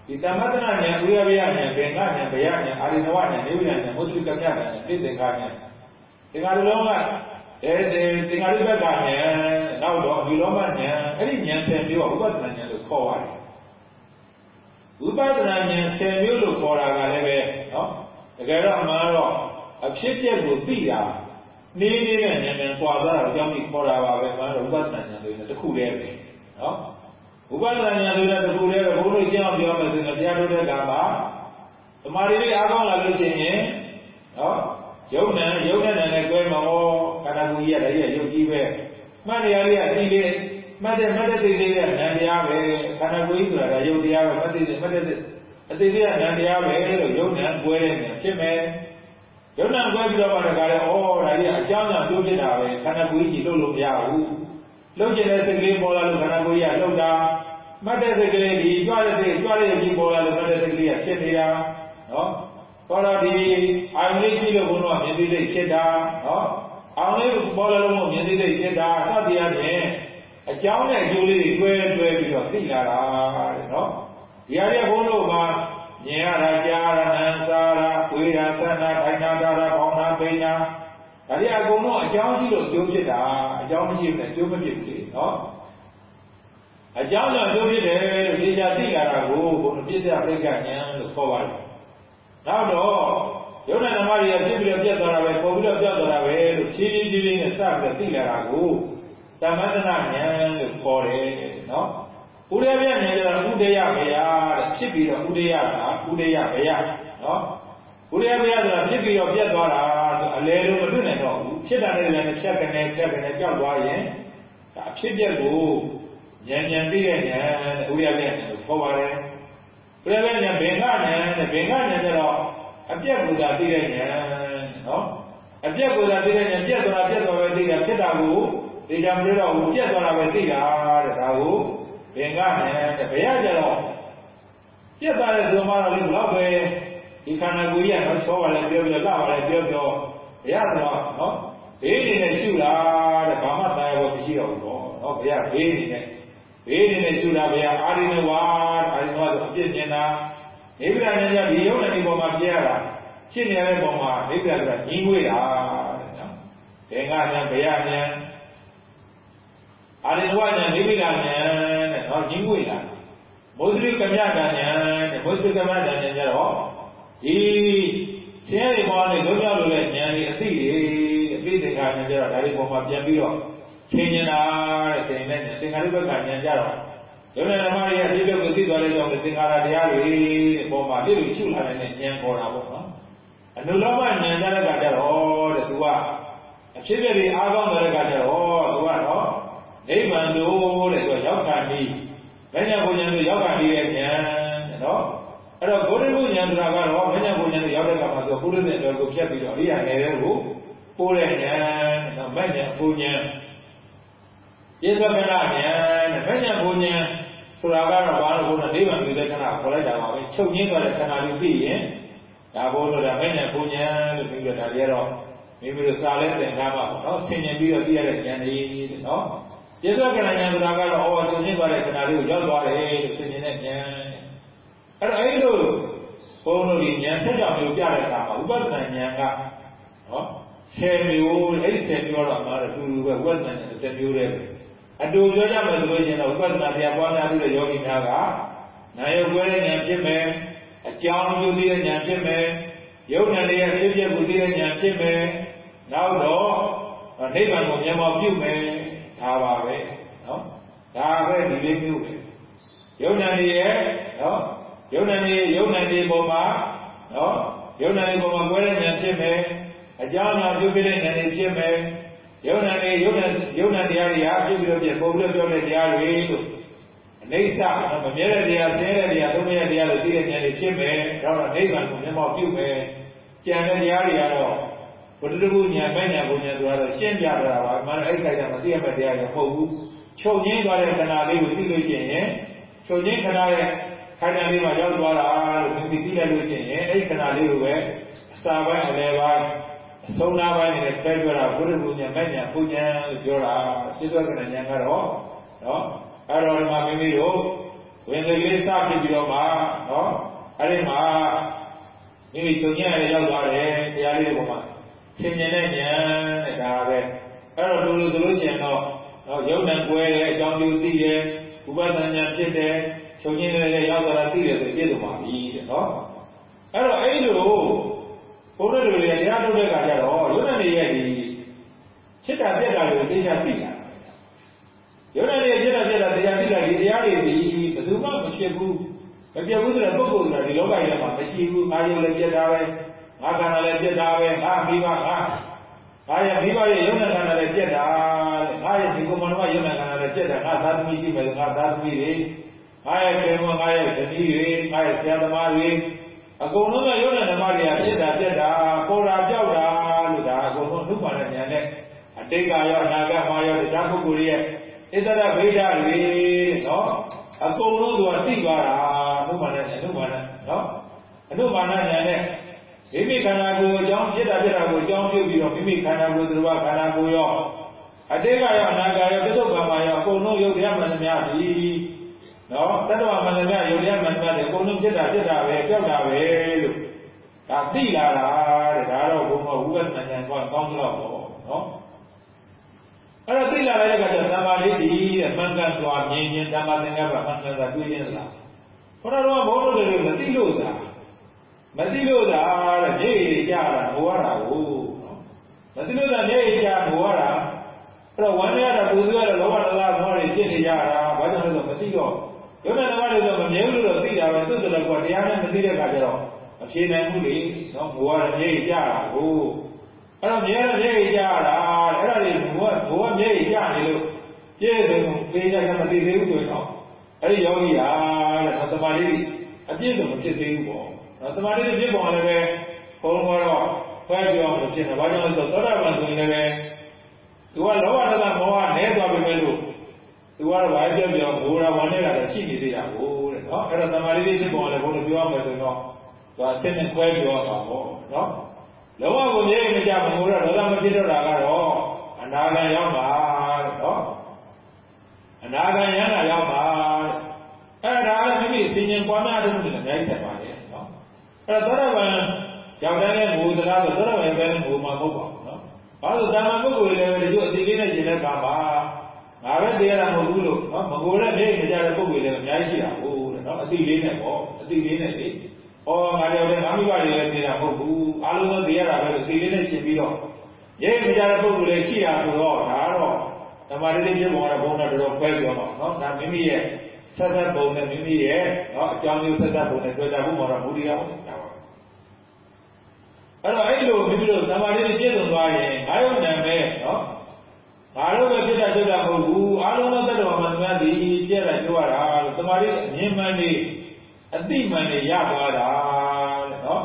ဒီတမတနာဉာဏ်ဥရဗျာဉာဏ်ဘင်္ဂဉာဏ်ဗျာဉာဏ်အာရိနဝဉာဏ်နေဝဉာဏ်မုဒ္ဒိကမြတ်ဉာဏ်သိသင်္ခာဉာဏ်ဒီကလုံးက အဲဒီသင်္ခါရိပ္ပကဉာဏ်နောက်တော့ဒီလောမဉာဏ်အဲ့ဒီဉာဏ်10မျိုးဥပဒနာဉာဏ်လို့ခေါ်ပါတယ်ဝိပဿနာဉာဏ်10မျိုးလို့ခေါ်တာကလည်းပဲနော်တကယ်တော့အမှန်တော့အဖြစ်ပြက်ကိုသိတာနေနေတဲ့ဉာဏ်နဲ့ပွာသွားတာကြောင့်ဒီခေါ်တာပါပဲမှန်တော့ဝိပဿနာဉာဏ်လေးနဲ့တစ်ခုတည်းပဲနော်ဝိပဿနာဉာဏ်လေးနဲ့တစ်ခုတည်းပဲဘုန်းကြီးရှင်းအောင်ပြောမယ်ဆိုရင်တရားထုတ်တဲ့အခါမှာသမာဓိလေးအားကောင်းလာလို့ရှိရင်နော် ယုံနဲ့ယုံနဲ့နဲ့ကွဲမှာဟောခန္ဓာကိုယ်ကြီးကတည်းကယုံကြည်ပဲမှတ်နေရလေးကဒီလေးမှတ်တဲ့မှတ်တဲ့သိသေးတဲ့ဉာဏ်တရားပဲခန္ဓာကိုယ်ကြီးဆိုတာကယုံတရားပဲမှတ်သိတဲ့မှတ်တဲ့အသိသေးတဲ့ဉာဏ်တရားပဲလို့ယုံနဲ့ကွဲတဲ့ဉာဏ်ဖြစ်မယ်ယုံနဲ့ကွဲပြီးတော့မှတခါလေဩဒါကြီးအကြောင်းကြောင့်တိုးဖြစ်တာပဲခန္ဓာကိုယ်ကြီးလှုပ်လို့မရဘူးလှုပ်ကျင်တဲ့စိတ်ကလေးပေါ်လာလို့ခန္ဓာကိုယ်ကြီးကလှုပ်တာမှတ်တဲ့စိတ်ကလေးဒီကြွတဲ့စိတ်ကြွတဲ့ကြီးပေါ်လာလို့မှတ်တဲ့စိတ်ကလေးကဖြစ်နေတာနော် ဟောတော့ဒီအာယုလေးရှိလို့ဘုန်းတော်ကမြင်သိစိတ်ဖြစ်တာနော်အောင်လေးပေါ်လာလို့မြင်သိစိတ်ဖြစ်တာသတိရဖြင့်အကြောင်းနဲ့အကျိုးလေးတွေတွဲတွဲပြီးတော့သိလာတာတဲ့နော်ဒီဟာတွေကဘုန်းတော်ကမြင်ရတာကြားရတာနာစားတာဝေးတာသန္တာထိုင်တာတာပေါင်းတာပိန်တာဒါတွေအကုန်လုံးအကြောင်းရှိလို့အကျိုးဖြစ်တာအကြောင်းမရှိဘူးအကျိုးမဖြစ်ဘူးလေနော်အကြောင်းကြောင့်အကျိုးဖြစ်တယ်လို့ဒီကြသိလာတာကိုဘုန်းတော်ပြည့်စုံပြိဋ္ဌာဉာဏ်လို့ခေါ်ပါတယ် နောက်တော့ယုံနာဓမ္မတွေကဖြစ်ပြီးတော့ပြတ်သွားတာပဲပေါ်ပြီးတော့ပြတ်သွားတာပဲလို့ဖြည်းဖြည်းဖြည်းဖြည်းနဲ့စပြီးတော့သိလာတာကိုသမထနာဉာဏ်လို့ခေါ်တယ်နော်ဥဒယဗျာဉာဏ်ကျတော့ဥဒယဗျာတဲ့ဖြစ်ပြီးတော့ဥဒယတာဥဒယဗျာနော်ဥဒယဗျာဆိုတာဖြစ်ပြီးတော့ပြတ်သွားတာဆိုအလဲလို့မတွေ့နိုင်တော့ဘူးဖြစ်တာနဲ့လည်းဖြတ်ကနေဖြတ်ကနေကြောက်သွားရင်ဒါဖြစ်ပြက်ကိုဉာဏ်ဉာဏ်သိတဲ့ဉာဏ်ဥဒယဗျာဉာဏ်လို့ဟောပါတယ် ပရိသေဉာဏ်ဘင်္ဂဉာဏ်တဲ့ဘင်္ဂဉာဏ်ကျတော့အပြက်ကိုသာသိတဲ့ဉာဏ်နော်အပြက်ကိုသာသိတဲ့ဉာဏ်ပြက်သွားတာပြက်သွားပဲသိတာဖြစ်တာကိုသိကြမလို့တော့ဘူးပြက်သွားတာပဲသိတာတဲ့ဒါကိုဘင်္ဂဉာဏ်တဲ့ဘယ်ရကြတော့ပြက်သွားတဲ့ဆိုမှတော့လေဘလောက်ပဲဒီခန္ဓာကိုယ်ကြီးကတော့ချောပါလေပြောပြောလှပါလေပြောပြောဘယ်ရတော့နော်ဘေးနေနဲ့ရှုတာတဲ့ဘာမှတရားဘောမရှိတော့ဘူးတော့နော်ဘယ်ရဘေးနေနဲ့ ဘေးနေနဲ့ရှုတာဘယ်ရအာရိနဝါအာရိနဝါဆိုအပြစ်မြင်တာနိဗ္ဗာန်ဉာဏ်ကြဒီယုံနဲ့ဒီပေါ်မှာပြရတာဖြစ်နေတဲ့ပုံမှာနိဗ္ဗာန်ကညီငွေတာတဲ့နော်ဘင်္ဂဉာဏ်ဘယ်ရဉာဏ်အာရိနဝဉာဏ်နိဗ္ဗာန်ဉာဏ်တဲ့နော်ညီငွေတာမုဒ္ဒရိကမြတ်ဉာဏ်တဲ့မုဒ္ဒရိကမြတ်ဉာဏ်ကျတော့ဒီဆင်းရဲပေါ်နေလုံးရောက်လို့တဲ့ဉာဏ်ဒီအသိတွေအသိသင်္ခါဉာဏ်ကျတော့ဒါတွေပေါ်မှာပြန်ပြီးတော့ သင်ញတာတဲ့သင်တဲ့သင်္ခါရုပ္ပကဉာဏ်ကြတော့ယုံနဲ့ဓမ္မတွေရဲ့အသိကိုသိသွားတဲ့ကြောင့်သင်္ခါရတရားတွေတဲ့ပေါ်မှာလိလိရှုလာတဲ့ဉာဏ်ပေါ်တာပေါ့နော်အနုလောမဉာဏ်ကြတဲ့ကကြတော့တဲ့သူကအဖြစ်အပျက်တွေအားကောင်းတဲ့ကကြတော့သူကတော့နိဗ္ဗာန်လို့တဲ့သူကရောက်ခံပြီးမဉ္ဇဉ်ဘုံဉာဏ်တို့ရောက်ခံပြီးတဲ့ဉာဏ်တဲ့နော်အဲ့တော့ဘုဒ္ဓဘုဉာဏ်ဆိုတာကတော့မဉ္ဇဉ်ဘုံဉာဏ်တို့ရောက်တဲ့ကမှာဆိုဘုဒ္ဓဉာဏ်တော်ကိုဖြတ်ပြီးတော့အရိယာငယ်တဲ့ကိုပိုးတဲ့ဉာဏ်နော်မဉ္ဇဉ်ဘုံဉာ ဏ်ယေသကနာဉာဏ်နဲ့မဉ္ဇဉ်ဘုံဉာဏ်ဆိုတာကတော့ဘာလို့ဘုရားနိဗ္ဗာန်ပြုတဲ့ခဏခေါ်လိုက်တာပါပဲချုပ်ငင်းသွားတဲ့ခဏလေးပြီးရင်ဒါဘိုးတို့ကမဉ္ဇဉ်ဘုံဉာဏ်လို့ပြောတာဒါတွေကတော့မိမိတို့စာလဲသင်ထားပါပေါ့နော်ဆင်ញင်ပြီးတော့သိရတဲ့ဉာဏ်တွေတဲ့နော်ယေသကနာဉာဏ်ဆိုတာကတော့အော်ချုပ်ငင်းသွားတဲ့ခဏလေးကိုရောက်သွားတယ်လို့ဆင်ញင်တဲ့ဉာဏ်အဲ့တော့အဲ့လိုဘုန်းတို့ဒီဉာဏ်ဆက်ကြောင်မျိုးပြတဲ့အခါမှာဥပဒနာဉာဏ်ကနော်10မျိုးအဲ့ဒီ10မျိုးတော့အမှားတော့တူတူပဲဥပဒနာဉာဏ်10မျိုးတည်းပဲ အတူပြောကြမယ်ဆိုလို့ရှိရင်တော့ဥပဒနာတရားပွားများတဲ့ယောဂီများကနာယုတ်ပွဲတဲ့ဉာဏ်ဖြစ်မယ်အကြောင်းပြုသိတဲ့ဉာဏ်ဖြစ်မယ်ယုတ်ဉာဏ်ရဲ့ဖြစ်ဖြစ်ကိုသိတဲ့ဉာဏ်ဖြစ်မယ်နောက်တော့နိဗ္ဗာန်ကိုမျက်မှောက်ပြုမယ်ဒါပါပဲနော်ဒါပဲဒီလေးမျိုးပဲယုတ်ဉာဏ်ရဲ့နော်ယုတ်ဉာဏ်ရဲ့ယုတ်ဉာဏ်ဒီပုံမှာနော်ယုတ်ဉာဏ်ဒီပုံမှာပွဲတဲ့ဉာဏ်ဖြစ်မယ်အကြောင်းအရာပြုပြတဲ့ဉာဏ်ဖြစ်မယ် ယုံနာနေယုံနာယုံနာတရားတွေဟာပြည့်ပြီးတော့ပြပုံပြီးတော့ပြောတဲ့တရားတွေလို့အိဋ္ဌမမြဲတဲ့တရားဆင်းရဲတဲ့တရားသုံးရတဲ့တရားလို့သိတဲ့ဉာဏ်တွေဖြစ်မယ်ဒါတော့နိဗ္ဗာန်ကိုမျက်မှောက်ပြုမယ်ကြံတဲ့တရားတွေကတော့ဘုဒ္ဓဘုညာမဲ့ညာဘုညာဆိုတာတော့ရှင်းပြတာပါမှန်အဲ့ဒီခိုင်တာမသိရမယ့်တရားတွေမဟုတ်ဘူးချုပ်ငင်းသွားတဲ့ခန္ဓာလေးကိုသိလို့ရှိရင်ချုပ်ငင်းခန္ဓာရဲ့ခန္ဓာလေးမှာရောက်သွားတာလို့သိသိလိုက်လို့ရှိရင်အဲ့ဒီခန္ဓာလေးကိုပဲအစာပိုင်းအလယ်ပိုင်းအ ဆုံးနာပိုင်းနဲ့ပဲပြောတာဘုရားဘုညာမဲ့ညာဘုညာလို့ပြောတာစိတ်သွက်ကဉာဏ်ကတော့နော်အဲ့တော့ဒီမှာမိမိတို့ဝင်ကလေးစဖြစ်ပြီးတော့မှနော်အဲ့ဒီမှာမိမိချုပ်ညံ့ရရောက်သွားတယ်တရားလေးတွေပေါ်မှာသင်ញင်တဲ့ဉာဏ်တဲ့ဒါပဲအဲ့တော့လူလူဆိုလို့ရှိရင်တော့နော်ယုံနဲ့ကွဲတယ်အကြောင်းပြုသိတယ်ဥပဒဉာဏ်ဖြစ်တယ်ချုပ်ညံ့တဲ့ရောက်သွားတာသိတယ်ဆိုပြည့်စုံပါပြီတဲ့နော်အဲ့တော့အဲ့လို ဘုရားတို့တွေတရားထုတ်တဲ့ခါကျတော့ယုံနဲ့ရဲ့ဒီဖြစ်တာပြက်တာတွေကိုသိချသိတာယုံနဲ့ရဲ့ဖြစ်တာပြက်တာတရားသိတာဒီတရားတွေဒီဘယ်သူမှမဖြစ်ဘူးမပြတ်ဘူးဆိုတဲ့ပုဂ္ဂိုလ်ကဒီလောကကြီးမှာမရှိဘူးအာယုလည်းပြတ်တာပဲငါခန္ဓာလည်းပြတ်တာပဲငါမိဘငါငါရဲ့မိဘရဲ့ယုံနဲ့ခန္ဓာလည်းပြတ်တာတဲ့ငါရဲ့ဒီကုမ္မန္တမယုံနဲ့ခန္ဓာလည်းပြတ်တာငါသာသမီရှိမယ်ငါသာသမီတွေငါရဲ့ခေမငါရဲ့ဇနီးတွေငါရဲ့ဆရာသမားတွေ အကုန်လုံးကယုံနဲ့ဓမ္မတွေကပြတ်တာပြတ်တာပေါ်တာပြောက်တာလို့ဒါအကုန်လုံးနှုတ်ပါတဲ့ဉာဏ်နဲ့အတိတ်ကရောအနာဂတ်မှာရောတရားပုဂ္ဂိုလ်ရဲ့ဣသရဗိဒ္ဓတွေနော်အကုန်လုံးသူကသိသွားတာအနုမာနနဲ့အနုမာနနော်အနုမာနဉာဏ်နဲ့မိမိခန္ဓာကိုယ်အကြောင်းဖြစ်တာဖြစ်တာကိုအကြောင်းပြုပြီးတော့မိမိခန္ဓာကိုယ်သူကခန္ဓာကိုယ်ရောအတိတ်ကရောအနာဂတ်ရောပြစ္ဆုတ်ကံမှာရောအကုန်လုံးယုတ်တရားမှန်သမျှဒီ နော်တတ္တဝမှန်သမျှယုတ်တရားမှန်သမျှတွေအကုန်လုံးဖြစ်တာဖြစ်တာပဲကြောက်တာပဲလို့ဒါသိလာတာတဲ့ဒါတော့ဘုံမဝိပဿနာဉာဏ်ကောင်းကောင်းသလောက်ပေါ့နော်အဲ့တော့သိလာတဲ့အခါကျသမာဓိတည်တဲ့မှန်ကန်စွာမြင်ရင်ဓမ္မသင်္ကပ္ပမှန်ကန်စွာတွေ့ရင်လားဘုရားတော်ကဘုန်းတော်တွေမသိလို့သာမသိလို့သာတဲ့နေကြတာဟောရတာကိုမသိလို့သာနေကြဟောရတာအဲ့တော့ဝမ်းရတာပူဇော်ရတာလောဘဒေါသမောဟတွေဖြစ်နေကြတာဘာကြောင့်လဲဆိုမသိတော့ ယုံနာဓမ္မတွေဆိုမမြဲဘူးလို့သိတာပဲသိတယ်ကွာတရားနဲ့မသိတဲ့အခါကျတော့အဖြေနိုင်မှုလေနော်ဘဝရမြဲကြတာကိုအဲ့တော့မြဲမြဲကြတာအဲ့ဒါတွေဘဝဘဝမြဲကြနေလို့ပြည့်စုံပေးကြကမသိသေးဘူးဆိုရင်တော့အဲ့ဒီယောဂီဟာတဲ့သမာဓိအပြည့်စုံမဖြစ်သေးဘူးပေါ့နော်သမာဓိဖြစ်ပေါ်လည်းပဲဘုံကတော့ဖဲပြောမဖြစ်နေဘာကြောင့်လဲဆိုတော့သောတာပန်ဆိုရင်လည်းသူကလောဘဒေါသမောဟနဲသွားပြီပဲလို့ သူကတော့ဘာပြောပြောဘိုးတော်ဝန်နေတာလည်းရှိနေသေးတာကိုတဲ့နော်အဲ့တော့သမာဓိဖြစ်ပေါ်လည်းဘုံတို့ပြောရမယ်ဆိုတော့သူအစစ်နဲ့ခွဲပြောတာပေါ့နော်လောဘကိုမြဲမကြဘူးတော့ဒေါသမဖြစ်တော့တာကတော့အနာဂံရောက်ပါတဲ့နော်အနာဂံရဟနာရောက်ပါတဲ့အဲ့ဒါလည်းမိမိစင်ញင်ပွားများတဲ့လူတွေလည်းအများကြီးဆက်ပါတယ်နော်အဲ့တော့သောတာပန်ရောက်တဲ့ငိုသလားဆိုသောတာပန်ပဲငိုမှာမဟုတ်ပါဘူးနော်ဘာလို့တာမန်ပုဂ္ဂိုလ်တွေလည်းဒီလိုအတိလေးနဲ့ရှင်တဲ့အခါမှာ ငါပဲတရားတာမဟုတ်ဘူးလို့နော်မကိုလည်းနေမကြတဲ့ပုဂ္ဂိုလ်တွေလည်းအများကြီးရှိတာဟုတ်တဲ့နော်အတိလေးနဲ့ပေါ့အတိလေးနဲ့လေဩငါကြောင့်လည်းငါမိဘတွေလည်းနေတာမဟုတ်ဘူးအားလုံးသောတရားတာပဲလို့အတိလေးနဲ့ရှင်ပြီးတော့ရဲမကြတဲ့ပုဂ္ဂိုလ်တွေရှိတာဆိုတော့ဒါတော့ဓမ္မရည်ဖြစ်ပေါ်တဲ့ဘုံတော်တော်ခွဲပြောတော့နော်ဒါမိမိရဲ့ဆက်သက်ပုံနဲ့မိမိရဲ့နော်အကြောင်းမျိုးဆက်သက်ပုံနဲ့တွေ့တာဖို့မှာတော့မူလီအောင်တာပါအဲ့တော့အဲ့လိုမိမိတို့ဓမ္မရည်ပြည့်စုံသွားရင်ငါယုံနံမဲ့နော် ငါတို့ပဲဖြစ်တာဖြစ်တာမဟုတ်ဘူးအားလုံးသောတ္တဝါမှန်များသည်ပြည့်တာပြောရတာလို့ဓမ္မရည်အမြင်မှန်နေအတိမှန်နေရသွားတာတဲ့နော်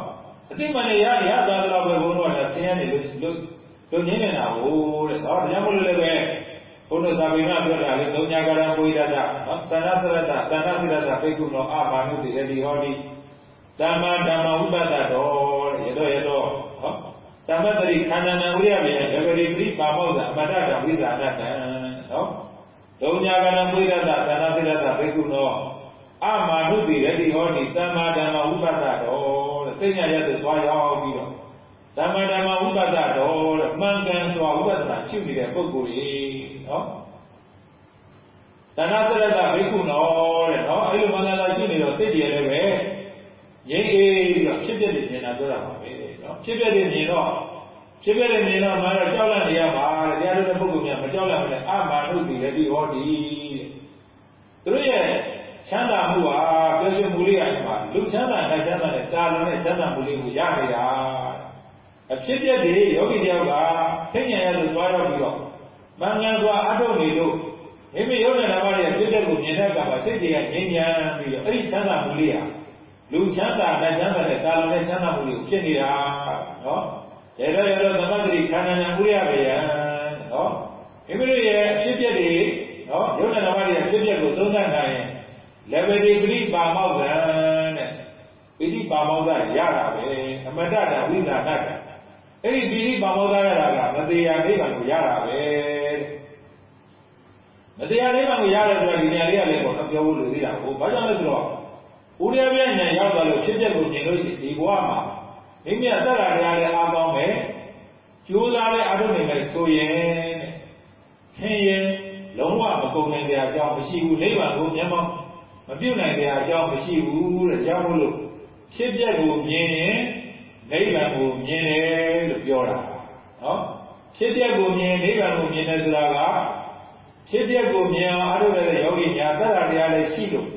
အတိမှန်နေရရသွားတော့ပဲဘုန်းတော်ကသင်ရနေလို့လို့လို့ငင်းနေတာဟုတ်တဲ့နော်ဒါကြောင့်မလို့လည်းပဲဘုန်းတော်သာဝေနပြောတာလေသုံးညာကရံပွေဒတာနော်သန္နာသရတသန္နာသရတပိကုနောအဘာနုတိရတိဟောတိဓမ္မဓမ္မဥပဒတော်ရတော့ရတော့ဟော သမတ္တိခန္ဓာနာဝိရပြေရဂရိပရိပါမောဇအမတ္တတဝိဇာနတံနော်သုံးညာကရံပွေဒတာသန္နာသရတပိကုနောအမာနုတိရတိဟောတိသမ္မာဓမ္မဥပဒတော်တဲ့သိညာရတဲ့သွားရောက်ပြီးတော့ဓမ္မဓမ္မဥပဒတော်တဲ့မှန်ကန်စွာဥပဒနာရှုနေတဲ့ပုဂ္ဂိုလ်ကြီးနော်တဏှာတရတဘိက္ခုနောတဲ့နော်အဲ့လိုမှန်ကန်စွာရှုနေတော့သိကြရလည်းပဲငြိမ်းအေးပြီးတော့ဖြစ်ဖြစ်နေနေတာပြောတာပါပဲ နော်ဖြစ်ဖြစ်နေမြင်တော့ဖြစ်ဖြစ်နေမြင်တော့မှတော့ကြောက်လန့်နေရပါတဲ့တရားတော်တဲ့ပုဂ္ဂိုလ်များမကြောက်လန့်ဘူးလေအမာနုတိလည်းဒီဟောဒီတဲ့သူတို့ရဲ့ချမ်းသာမှုဟာပြောချင်မှုလေးအမှာလူချမ်းသာနဲ့ချမ်းသာနဲ့တာလုံးနဲ့ချမ်းသာမှုလေးကိုရနေတာအဖြစ်ပြက်တွေယောဂီတယောက်ကသိဉာဏ်ရလို့သွားတော့ပြီးတော့မင်္ဂန်စွာအထုတ်နေလို့မိမိရုပ်နဲ့နာမရဲ့ဖြစ်တဲ့ကိုမြင်တဲ့အခါမှာစိတ်တွေကငြိမ်းချမ်းပြီးတော့အဲ့ဒီချမ်းသာမှုလေးဟာ လူချမ်းသာနဲ့ချမ်းသာနဲ့တာလုံးနဲ့ချမ်းသာမှုလေးကိုဖြစ်နေတာနော်ရတော့ရတော့သမတ္တိခန္ဓာဉာဏ်ဥရပဲယံနော်မိမိတို့ရဲ့အဖြစ်ပြက်တွေနော်ရုပ်နဲ့နာမရဲ့အဖြစ်ပြက်ကိုသုံးသပ်နိုင်ရင် level ဒီပရိပါမောက္ခတဲ့ပရိပါမောက္ခရတာပဲအမတ္တတဝိဇာတတအဲ့ဒီပရိပါမောက္ခရတာကမတရားနိဗ္ဗာန်ကိုရတာပဲမတရားနိဗ္ဗာန်ကိုရတယ်ဆိုတာဒီနေရာလေးကလည်းပေါ့နော်ပြောဖို့လိုသေးတာကိုဘာကြောင့်လဲဆိုတော့ ဥရိယပြညာရောက်သွားလို့ဖြစ်ပျက်ကိုမြင်လို့ရှိရင်ဒီဘဝမှာမိမိအတ္တတရားလည်းအားကောင်းမယ်ကြိုးစားလည်းအားထုတ်နိုင်မယ်ဆိုရင်ဆင်းရဲလုံးဝမကုန်နိုင်တဲ့အကြောင်းမရှိဘူးနိဗ္ဗာန်ကိုမျက်မှောက်မပြုတ်နိုင်တဲ့အကြောင်းမရှိဘူးတဲ့ကြောင့်မို့လို့ဖြစ်ပျက်ကိုမြင်ရင်နိဗ္ဗာန်ကိုမြင်တယ်လို့ပြောတာနော်ဖြစ်ပျက်ကိုမြင်နိဗ္ဗာန်ကိုမြင်တယ်ဆိုတာကဖြစ်ပျက်ကိုမြင်အောင်အားထုတ်တဲ့ယောဂီညာသတ္တတရားလည်းရှိလို့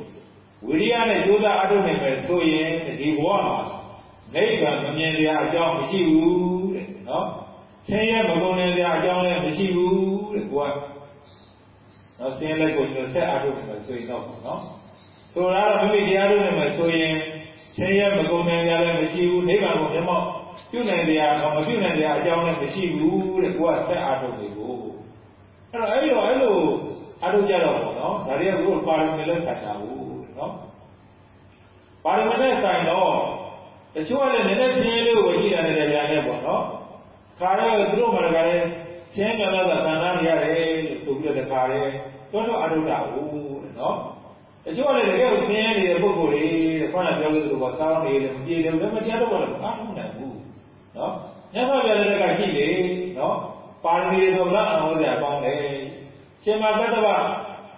ဝိရိယနဲ့ကြိုးစားအားထုတ်နိုင်မယ်ဆိုရင်ဒီဘဝမှာနိဗ္ဗာန်မမြင်တဲ့အကြောင်းမရှိဘူးတဲ့နော်ဆင်းရဲမကုန်နိုင်တဲ့အကြောင်းလည်းမရှိဘူးတဲ့ကိုကနော်ဆင်းရဲကိုကျွန်တော်ဆက်အားထုတ်နေမယ်ဆိုရင်တော့နော်ဆိုတော့မိမိတရားထုတ်နေမယ်ဆိုရင်ဆင်းရဲမကုန်နိုင်ကြလည်းမရှိဘူးနိဗ္ဗာန်ကိုမျက်မှောက်ပြုနိုင်တရားတော့မပြုနိုင်တရားအကြောင်းလည်းမရှိဘူးတဲ့ကိုကဆက်အားထုတ်နေကိုအဲ့တော့အဲ့လိုအဲ့လိုအားထုတ်ကြတော့ပေါ့နော်ဒါတွေကကိုပါရမီလက်ဆိုင်တာဘူး နော်ပါရမီလက်ဆိုင်တော့တချို့ကလည်းနည်းနည်းဆင်းရဲလေးကိုဝေကြည့်တာနဲ့လည်းပြန်နေပေါ့နော်ခါတော့သူတို့မှလည်းခါတယ်ဆင်းရဲတော့သာသံသားနေရတယ်လို့ဆိုပြီးတော့တခါတယ်တော့တော့အားထုတ်တာဘူးတဲ့နော်တချို့ကလည်းတကယ်ကိုဆင်းရဲနေတဲ့ပုံကိုယ်တွေတဲ့ခေါင်းကပြောလို့ဆိုတော့တောင်းနေတယ်မပြေတယ်ဘယ်မတရားတော့လည်းအားထုတ်နိုင်ဘူးနော်ညသောပြတဲ့ကရှိလေနော်ပါရမီတွေဆိုတော့အဟောစရာကောင်းတယ်ရှင်မကတ္တဗ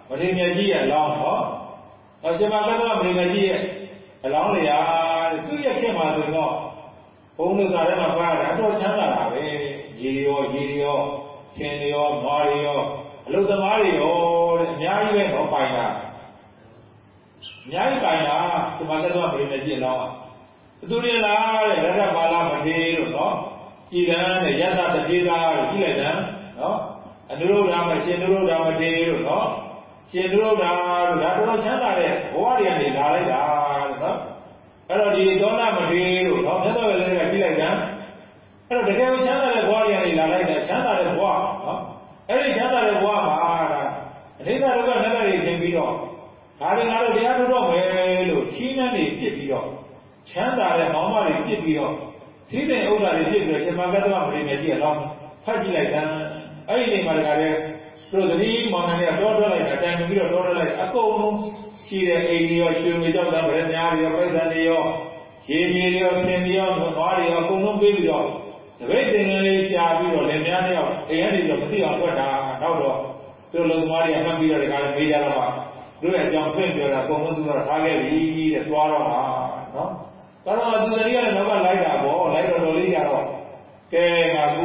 မထေရကြီးရဲ့အလောင်းဟော နော်ရှင်မကတ္တဗမထေရကြီးရဲ့အလောင်းတွေရာသူ့ရဲ့ခင်မှာဆိုတော့ဘုံလို့သာထဲမှာပါတာအတော့ချမ်းသာတာပဲရေရောရေရောဆင်းရောနွားရောအလုသမားတွေရောတဲ့အများကြီးပဲတော့ပိုင်တာအများကြီးပိုင်တာရှင်မကတ္တဗမထေရကြီးအလောင်းဘသူတွေလားတဲ့ရတ္တပါဠမထေရလို့နော်ကြည်တန်းတဲ့ယတတတိသားလို့ကြည့်လိုက်တန်းနော်အနုရုဒ္ဓမရှင်နုရုဒ္ဓမထေရလို့နော် ရှင်တို့တာတို့ဒါတော်ချမ်းသာတဲ့ဘဝတွေကနေလာလိုက်တာတဲ့နော်အဲ့တော့ဒီသောနာမထေရတို့နော်မြတ်စွာဘုရားလည်းပြလိုက်တာအဲ့တော့တကယ်ချမ်းသာတဲ့ဘဝတွေကနေလာလိုက်တာချမ်းသာတဲ့ဘဝနော်အဲ့ဒီချမ်းသာတဲ့ဘဝမှာဒါအနိစ္စဒုက္ခနတ္တတွေသင်ပြီးတော့ဒါတွေငါတို့တရားထုတ်တော့မယ်လို့ခင်းနှန်းနေပြစ်ပြီးတော့ချမ်းသာတဲ့မောင်မတွေပြစ်ပြီးတော့သီးတဲ့ဥဒ္ဒါတွေပြစ်ပြီးတော့ရှင်မကတ္တမမရိမေကြီးကတော့ဖတ်ကြည့်လိုက်တာအဲ့ဒီနေမှာတကယ် တို့သတိမောင်နှံတွေကတောထွက်လိုက်တာတိုင်ပြီးတော့တောထွက်လိုက်အကုန်လုံးရှိတဲ့အိမ်တွေရောရွှေမြေကြောက်တာဗရမများတွေရောပိဿံတွေရောရေမြေတွေရောပြင်တွေရောနွားတွေရောအကုန်လုံးပေးပြီးတော့တပိတ်တင်ငယ်လေးရှာပြီးတော့လည်းများနေအောင်အိမ်ကနေတော့မသိအောင်ထွက်တာနောက်တော့သူလုံသမားတွေကမှတ်ပြီးတော့ဒီကနေ့မေးကြတော့ပါတို့ရဲ့အကြောင်းဖွင့်ပြောတာအကုန်လုံးသူတော့ထားခဲ့ပြီတဲ့သွားတော့ဟာနော်ဒါတော့သူတတိယလည်းနောက်ကလိုက်တာပေါ့လိုက်တော့တော်လေးကြတော့ကဲငါခု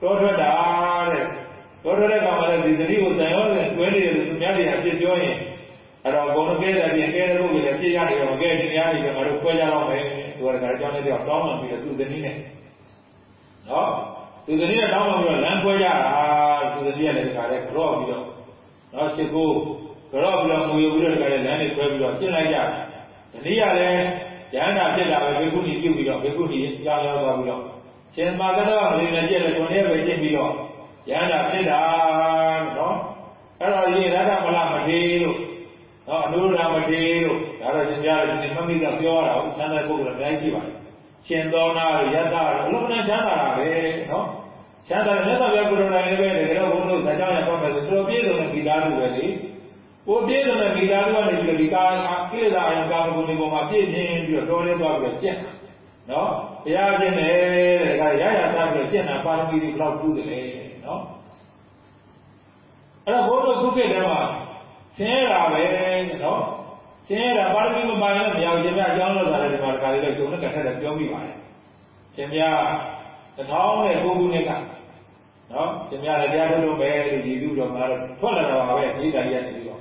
တောထွက်တာတဲ့ တောထွက်တဲ့ကောင်ကလည်းဒီသတိကိုတန်ရောနဲ့တွဲနေတယ်လို့သူများတွေအပြစ်ပြောရင်အဲ့တော့ဘုံကဲတဲ့ပြင်ကဲတဲ့ပုဂ္ဂိုလ်လည်းပြည့်ရတယ်ရောကဲဒီများတွေကငါတို့ခွဲကြတော့မယ်သူကလည်းအကြောင်းလေးတော့တောင်းမှပြီးတော့သူသတိနဲ့နော်သူသတိနဲ့တောင်းမှပြီးတော့လမ်းခွဲကြတာသူသတိကလည်းဒီကလည်းကြော့ပြီးတော့နော်ရှိခိုးကြော့ပြီးတော့ငွေပြီးတော့ဒီကလည်းလမ်းတွေခွဲပြီးတော့ရှင်းလိုက်ကြသတိကလည်းရဟန္တာဖြစ်တာပဲဘေကုဏီပြုတ်ပြီးတော့ဘေကုဏီကြောင်းရောက်သွားပြီးတော့ရှင်မာကတော့မင်းလည်းကြည့်တယ်ကိုယ်နဲ့ပဲကြည့်ပြီးတော့ ရဟန္တာဖြစ်တာနော်အဲ့တော့ရေရတ္တမလမထေလို့နော်အနုရမထေလို့ဒါတော့ရှင်ပြရတယ်ဒီမမိကပြောရတာဟုတ်ချမ်းသာပုဂ္ဂိုလ်အများကြီးရှိပါတယ်ရှင်သောနာရတ္တအလုံးစုံချမ်းသာတာပဲနော်ချမ်းသာတဲ့မြတ်စွာဘုရားကိုယ်တော်တိုင်လည်းပဲတကယ်တော့ဘုန်းတော်ဒါကြောင့်ရတော့မယ်ဆိုတော်ပြည့်စုံတဲ့မိသားစုပဲလေကိုပြည့်စုံတဲ့မိသားစုကနေပြီးတော့ဒီကာကိလေသာအယံကာမဂုဏ်တွေပေါ်မှာပြည့်ပြင်းပြီးတော့တော်ရဲသွားပြီးတော့ကျင့်နော်ဘုရားကျင့်တယ်တဲ့ဒါရရသားပြီးတော့ကျင့်တာပါရမီတွေဘယ်လောက်ထူးတယ်လဲ နော်အဲ့တော့ဘုန်းတော်ခုခေတ်တည်းမှာဆင်းရဲတာပဲနော်ဆင်းရဲတာပါရမီမပါရင်လည်းမရဘူးရှင်ပြအကြောင်းလို့ဆိုတာဒီမှာတခါလေးတော့ဂျုံနဲ့ကထက်တယ်ပြောမိပါတယ်ရှင်ပြ1009ခုနှစ်ကနော်ရှင်ပြလည်းတရားထုတ်လို့ပဲလို့ဒီလူတော်ကတော့ထွက်လာတာပါပဲဣဒ္ဓာကြီးကနေပြီးတော့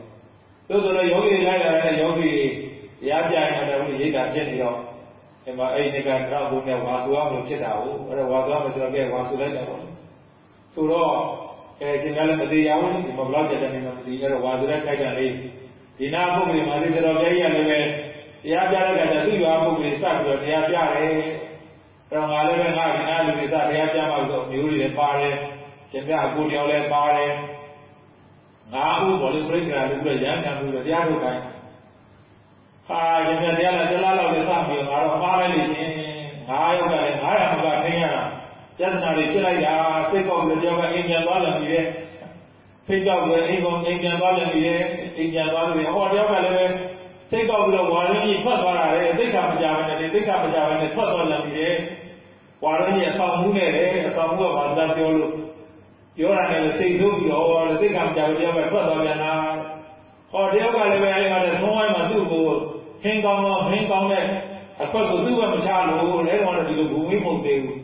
သို့တော်လည်းယောဂီတွေလိုက်လာတဲ့ယောဂီတရားပြရင်လည်းဘုရားဣဒ္ဓာဖြစ်နေတော့ဒီမှာအဲ့ဒီကတော့ဘုရားဝါသူအောင်လို့ဖြစ်တာဟုတ်အဲ့တော့ဝါသူအောင်ဆိုတော့ကဲဝါသူလိုက်တယ်ပေါ့ ဆိုတော့အဲရှင်ပြလည်းမသေးရဘူးဒီမှာဘလောက်ကြတဲ့နေမှာမသေးအဲ့တော့ဝါသူလိုက်ခိုက်တာလေးဒီနာပုဂ္ဂိုလ်မှာဒီတော်ကြီးရလည်းပဲတရားပြတဲ့ကတည်းကသူ့ရွာပုဂ္ဂိုလ်စပြီးတော့တရားပြတယ်တော့ငါလည်းပဲငါဒီနာလူတွေစတရားပြမှဆိုမျိုးတွေလည်းပါတယ်ရှင်ပြအကူတယောက်လည်းပါတယ်ငါဥဘောလေးပြိက္ခာလူတွေရဟန်းခံပြီးတော့တရားထုတ်ခိုင်းဟာရှင်ပြတရားလည်းတလားလောက်လည်းစပြီးငါတော့မှားလိုက်နေချင်းငါရောက်ကလည်း900မကထိန်းရတာ ပြဿနာတွေဖြစ်လိုက်တာစိတ်ကောက်ပြီးတော့အိမ်ပြန်သွားလာပြီးတဲ့စိတ်ကောက်ပြီးအိမ်ကောင်အိမ်ပြန်သွားလာပြီးတဲ့အိမ်ပြန်သွားလို့ဟောတယောက်ကလည်းပဲစိတ်ကောက်ပြီးတော့ဝါရင်းကြီးထွက်သွားတာလေသိက္ခာမကြဘဲနဲ့သိက္ခာမကြဘဲနဲ့ထွက်သွားလာပြီးတဲ့ဝါရင်းကြီးအဆောင်မှုနဲ့လေအဆောင်မှုကဘာသာပြောလို့ပြောတာနဲ့စိတ်ဆိုးပြီးတော့သိက္ခာမကြဘဲတယောက်ကထွက်သွားပြန်တာဟောတယောက်ကလည်းပဲအဲ့မှာသုံးဝိုင်းမှာသူ့ကိုခင်းကောင်းတော့ခင်းကောင်းတဲ့အခွက်ကိုသူ့ဘက်မချလို့လဲတော့ဒီလိုဘုံမင်းမဟုတ်သေးဘူး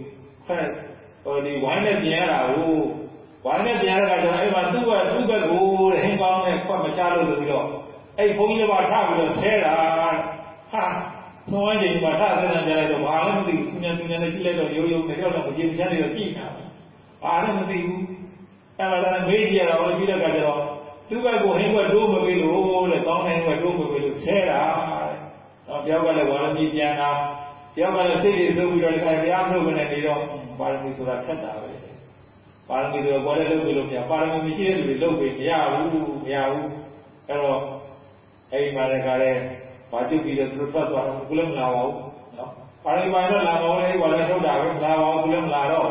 ဟဲ့ဟိုဒီဝိုင်းနဲ့ပြင်ရတာကိုဝိုင်းနဲ့ပြင်ရတာကကျွန်တော်အဲ့မှာသူ့ဘက်သူ့ဘက်ကိုတဲ့ဟင်းကောင်းတဲ့ခွက်မချလို့ဆိုပြီးတော့အဲ့ဘုန်းကြီးကထပြီးတော့ဆဲတာဟာသုံးဝိုင်းချိန်မှာထဆဲနေကြလိုက်တော့ဘာလည်းမသိဘူးသူများသူများနဲ့ကြည့်လိုက်တော့ရိုးရိုးနဲ့တော့မကြည့်မချမ်းနေတော့ကြည့်နေတာဘာလည်းမသိဘူးအဲ့မှာလည်းမေးကြည့်ရတော့ကြည့်တဲ့အခါကျတော့သူ့ဘက်ကိုဟင်းဘက်တိုးမပေးလို့တဲ့ကောင်းတဲ့ဘက်တိုးမပေးလို့ဆဲတာတော့ပြောက်ကလည်းဝါရမီပြန်တာ ပြောက်ကလည်းစိတ်တွေဆိုးပြီးတော့ဒီခါတရားမလုပ်ဘဲနဲ့နေတော့ပါရမီဆိုတာခက်တာပဲပါရမီဆိုတော့ဘောလည်းလုပ်ပြီးလို့မရပါရမီမရှိတဲ့လူတွေလုပ်ပြီးမရဘူးမရဘူးအဲ့တော့အဲ့ဒီမှာလည်းခါလဲဘာကျုပ်ပြီးတော့သူတို့ထွက်သွားတော့ဘုလည်းမလာပါဘူးနော်ပါရမီပိုင်းတော့လာပါဦးလေဘောလည်းထုတ်တာပဲမလာပါဘူးဘုလည်းမလာတော့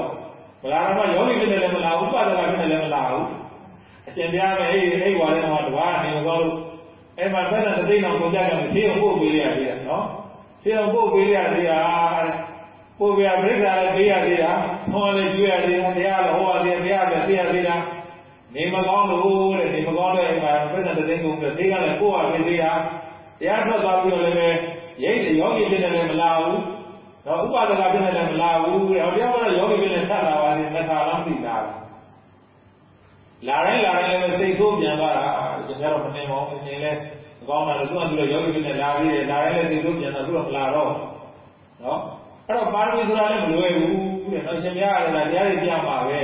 မလာတော့ယောဂီဖြစ်တယ်လည်းမလာဘူးဥပဒနာဖြစ်တယ်လည်းမလာဘူးအရှင်ဘုရားပဲအဲ့ဒီအဲ့ဝါလည်းတော့တဘာနေမကောင်းလို့အဲ့မှာသက်တဲ့သိအောင်ပုံကြကြမယ်သေးအောင်ပို့ပေးရသေးတယ်နော် သေးအောင်ပို့ပေးရသေးတာတဲ့ပို့ပြပြိဿာလည်းပေးရသေးတာဟောလည်းကျွေးရသေးတာတရားလည်းဟောရသေးတရားလည်းသိရသေးတာနေမကောင်းလို့တဲ့နေမကောင်းတဲ့အခါသက်တဲ့သိကုန်ပြီးသေးကလည်းပို့ရသေးသေးတာတရားထွက်သွားပြီးတော့လည်းပဲရိတ်ယောဂီဖြစ်တယ်လည်းမလာဘူးတော့ဥပဒကဖြစ်တယ်လည်းမလာဘူးတဲ့ဟောတရားကတော့ယောဂီဖြစ်တယ်ဆက်လာပါသေးနှစ်ခါလောက်သိလာတာလာတိုင်းလာတိုင်းလည်းစိတ်ဆိုးပြန်သွားတာကျွန်တော်တော့မနေပါဘူးနေလဲ မကောင်းတာလို့သူကသူလည်းယောဂီဖြစ်နေလာပြီးတယ်လာတိုင်းလည်းစိတ်ဆိုးပြန်တော့သူကမလာတော့နော်အဲ့တော့ပါရမီဆိုတာလည်းမလွယ်ဘူးတဲ့နော်ရှင်များရတယ်တရားတွေပြမှာပဲ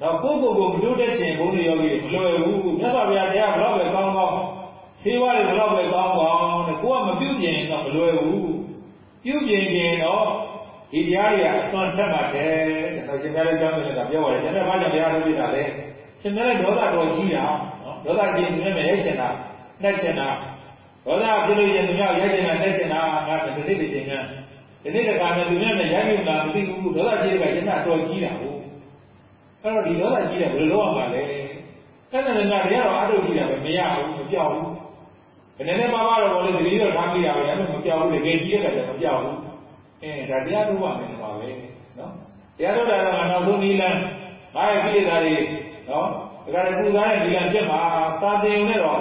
တော့ကိုယ့်ကိုယ်ကိုမတိုးတက်ခြင်းဘုန်းကြီးယောဂီမလွယ်ဘူးမြတ်စွာဘုရားတရားဘလောက်ပဲကောင်းဆေးဝါးတွေဘယ်တော့ပဲကောင်းကောင်းတဲ့ကိုကမပြုတ်ပြင်တော့မလွယ်ဘူးပြုတ်ပြင်ရင်တော့ဒီတရားတွေကအစွမ်းထက်မှတယ်တဲ့တော့ရှင်ပြလည်းကြောင်းနေတာပြောပါတယ်ကျွန်တော်ဘာကြောင့်တရားထုတ်ပြတာလဲရှင်ပြလည်းဒေါသတော်ကြီးတာနော်ဒေါသကြီးနေမဲ့ရိုက်ချင်တာ နှက်ချင်တာဒေါသဖြစ်လို့ရင်သူများရိုက်ချင်တာနှက်ချင်တာငါတစ်နေ့တစ်ချိန်ကဒီနေ့တခါနဲ့သူများနဲ့ရိုက်လို့လားမသိဘူးဒေါသကြီးကရှင်ပြတော်ကြီးတာဟုတ်အဲ့တော့ဒီဒေါသကြီးတယ်ဘယ်လိုလုပ်ရမှာလဲအဲ့ဒါလည်းတရားတော်အားထုတ်ကြည့်တာပဲမရဘူးမပြောက်ဘူးဘယ်နဲ့မှမတော့ဘောလေတတိယထားမိတာပဲဒါပေမဲ့မပြောက်ဘူးတကယ်ကြီးတဲ့ကတည်းကမပြောက်ဘူးအဲဒါတရားထုတ်ပါမယ်ပါပဲနော်တရားထုတ်တာကနောက်ဆုံးနီးလန်းငါရဲ့ကိလေသာတွေနော်ဒါကြတဲ့ပူစားတဲ့ဒီလန်းဖြစ်မှာသာတင်နဲ့တော့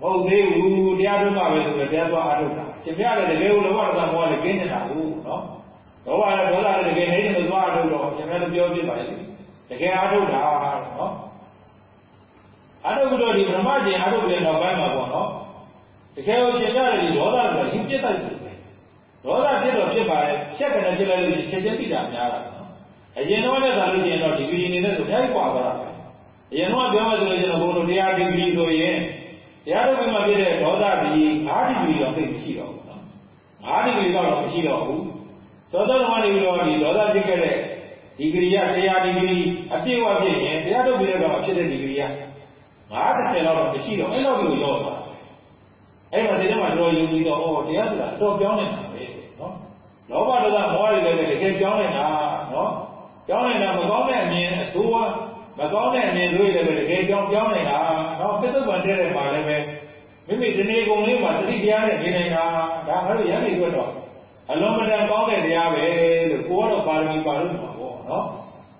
မဟုတ်သေးဘူးတရားထုတ်ပါပဲဆိုတော့တရားသွားအားထုတ်တာရှင်ပြတယ်တကယ်လို့လောဘဒေါသမောဟလည်းကျင်းနေတာဘူးနော်လောဘနဲ့ဒေါသလည်းတကယ်နေနေသွားအားထုတ်တော့ရှင်ပြလည်းပြောပြပါလေတကယ်အားထုတ်တာနော်အာထုပ်တော့ဒီဗြဟ္မရှင်အာထုပ်တဲ့နောက်ပိုင်းမှာပေါ့နော်တကယ်ကိုရှင်ရတယ်ဒီဒေါသဆိုတာရင်ပြစ်တတ်တယ်ဒေါသဖြစ်တော့ဖြစ်ပါရဲ့ဖြတ်ကနေဖြစ်လိုက်လို့ချက်ချင်းသိတာများတာနော်အရင်တော့လည်းသာလို့ရှိရင်တော့ဒီဂရီနေတဲ့ဆိုအများကြီးกว่าသွားတာပဲအရင်တော့ပြောမှဆိုလို့ရှိရင်ဘုံတို့တရားဒီဂရီဆိုရင် တရားတော်မှာဖြစ်တဲ့ဒေါသဒီ5ဒီဂရီတော့သိမရှိတော့ဘူးနော်5ဒီဂရီတော့မရှိတော့ဘူးသောသောတော်ကနေပြီးတော့ဒီဒေါသဖြစ်ခဲ့တဲ့ဒီဂရီရတရားဒီဂရီအပြည့်အဝဖြစ်ရင်တရားတော်ပြီးတော့ဖြစ်တဲ့ဒီဂရီရ50လောက်တော့မရှိတော့အဲ့လောက်ကိုရောက်သွားအဲ့မှာဒီထဲမှာတော်ယုံကြည်တော့ဩတရားဆိုတာအတော်ပြောင်းနေတာပဲနော်လောဘဒေါသမောဟတွေလည်းတကယ်ပြောင်းနေတာနော်ပြောင်းနေတာမကောင်းတဲ့အမြင်အဆိုးဝါး မကောင်းတဲ့အမြင်တွေလည်းတကယ်ပြောင်းပြောင်းနေတာနော်ပိဿဗံတဲ့တဲ့မှာလည်းပဲမိမိဒီနေ့ကုန်လေးမှာသတိတရားနဲ့နေနေတာဒါငါတို့ရန်နေအတွက်တော့အလုံးမတန်ကောင်းတဲ့တရားပဲလို့ကိုကတော့ပါရမီပါလို့မှာပေါ့နော်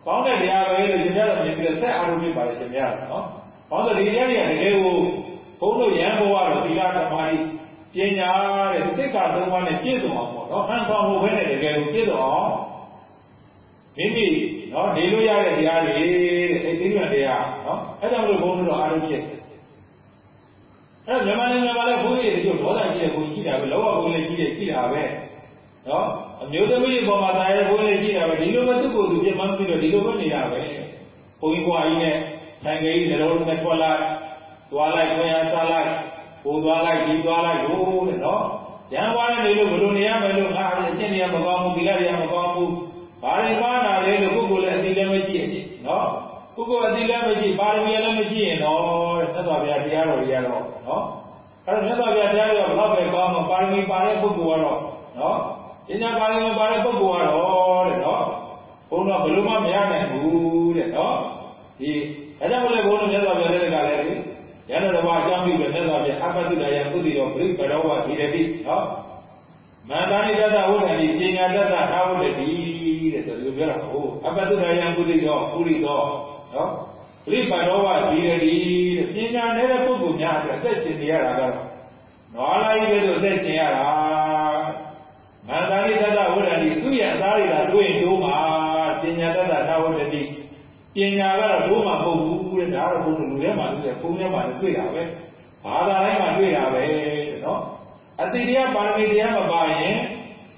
ကောင်းတဲ့တရားပဲလို့ရှင်ပြတော့မြင်ပြီးဆက်အားထုတ်ပြပါလေရှင်ပြနော်ဟောဆိုဒီတရားတွေကတကယ်ကိုဘုန်းတို့ရန်ဘဝတော့သီလဓမ္မကြီးပညာတဲ့သိက္ခာသုံးပါးနဲ့ပြည့်စုံအောင်ပေါ့နော်ဟန်ဆောင်ဖို့ပဲနဲ့တကယ်ကိုပြည့်စုံအောင် မိမိနော်နေလို့ရတဲ့တရားတွေတဲ့အဲသိဉာဏ်တရားနော်အဲ့ဒါမလို့ဘုန်းတို့အားလုံးဖြစ်အဲ့မြန်မာနိုင်ငံမှာလည်းဘုန်းကြီးတွေတို့ဒေါသကြီးတဲ့ဘုန်းရှိတာပဲလောဘဘုန်းလည်းကြီးတယ်ရှိတာပဲနော်အမျိုးသမီးတွေပေါ်မှာတာရဲဘုန်းလည်းရှိတာပဲဒီလိုပဲသူ့ကိုယ်သူပြတ်မှန်းပြီးတော့ဒီလိုပဲနေတာပဲဘုန်းကြီးဘွားကြီးနဲ့ဆိုင်ကလေးသလုံးနဲ့ထွက်လိုက်သွားလိုက်ခွင့်ရစားလိုက်ဟိုသွားလိုက်ဒီသွားလိုက်ဟိုတဲ့နော်ရန်သွားနေလို့ဘယ်လိုနေရမလို့ငါအကျင့်တွေကမကောင်းဘူးဒီလက်တွေကမကောင်းဘူး ဘာတွေမှားတာလဲလို့ကိုယ်ကိုယ်လည်းအတိလည်းမရှိနော်ကိုယ်ကိုယ်အတိလည်းမရှိပါရမီလည်းမရှိရင်တော့တဲ့သက်တော်ဗျာတရားတော်ကြီးရတော့နော်အဲ့တော့သက်တော်ဗျာတရားတော်ဘယ်တော့ပဲကောင်းတော့ပါရမီပါတဲ့ပုဂ္ဂိုလ်ကတော့နော်ဉာဏ်ပါရမီပါတဲ့ပုဂ္ဂိုလ်ကတော့တဲ့နော်ဘုန်းတော်ဘယ်လိုမှမရနိုင်ဘူးတဲ့နော်ဒီအဲကြောင့်လည်းဘုန်းတော်မြတ်စွာဘုရားတဲ့ကလည်းရဟန်းတော်ဘာအကြောင်းပြုပြီးမြတ်စွာဘုရားအပ္ပတုဒယပုတိတော်ပြိပရောဝဒီရတိနော်မန္တာနိတတဝုဒ္ဓန်ဒီပညာတတသာဝုဒ္ဓတိ တဲ့ဆိုလိုပြောတာဟုတ်အပ္ပတုဒယပုတိတော်ပုရိတော်နော်ပြိပရောဝဒီရတိတဲ့ပညာနေတဲ့ပုဂ္ဂိုလ်များအတွက်အသက်ရှင်နေရတာကတော့နွားလိုက်ပဲလို့အသက်ရှင်ရတာမန္တာနိတတဝုဒ္ဓန်ဒီသူ့ရဲ့အသားတွေကတွေးရင်တိုးမှာပညာတတသာဝုဒ္ဓတိပညာကတော့ဘိုးမှမဟုတ်ဘူးတဲ့ဒါကတော့ဘုန်းလူထဲမှာတွေ့တယ်ဘုန်းထဲမှာတွေ့တာပဲဘာသာတိုင်းမှာတွေ့တာပဲနော်အတိတရားပါရမီတရားမပါရင်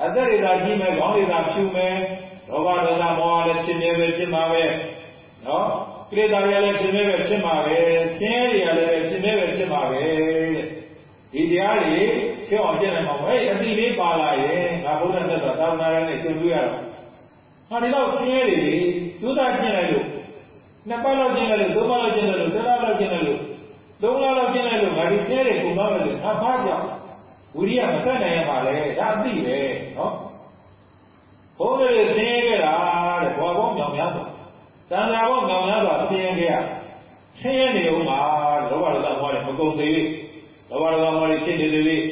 အသက်တွေသာကြီးမယ်ခေါင်းတွေသာဖြူမယ် လောဘဒေါသမောဟလည်းဖြစ်နေပဲဖြစ်မှာပဲနော်ကိလေသာတွေလည်းဖြစ်နေပဲဖြစ်မှာပဲဆင်းရဲတွေလည်းဖြစ်နေပဲဖြစ်မှာပဲတဲ့ဒီတရားတွေရှင်းအောင်ကျင့်နိုင်မှာပဲအတိလေးပါလာရင်ငါဘုရားမြတ်စွာသာသနာရနဲ့ကျင့်လို့ရတော့ဟာဒီတော့ဆင်းရဲတွေသုဒ္ဓကျင့်လိုက်လို့နှစ်ပတ်လောက်ကျင်းလိုက်လို့သုံးပတ်လောက်ကျင်းလိုက်လို့တစ်လလောက်ကျင်းလိုက်လို့သုံးလလောက်ကျင်းလိုက်လို့ငါဒီကျဲတယ်ကုန်သွားမယ်လို့အဖားကြောင့်ဝိရိယမဆက်နိုင်ရပါလေဒါအသိပဲနော် ဘုန်းကြီးတွေဆင်းရဲခဲ့တာတဲ့ဘောပေါင်းမြောင်များစွာတန်ခါပေါင်းမြောင်များစွာဆင်းရဲခဲ့ရဆင်းရဲနေဦးမှာလောဘဒေါသမောဟတွေမကုန်သေးဘူးလောဘဒေါသမောဟတွေဖြစ်နေသေးဘူး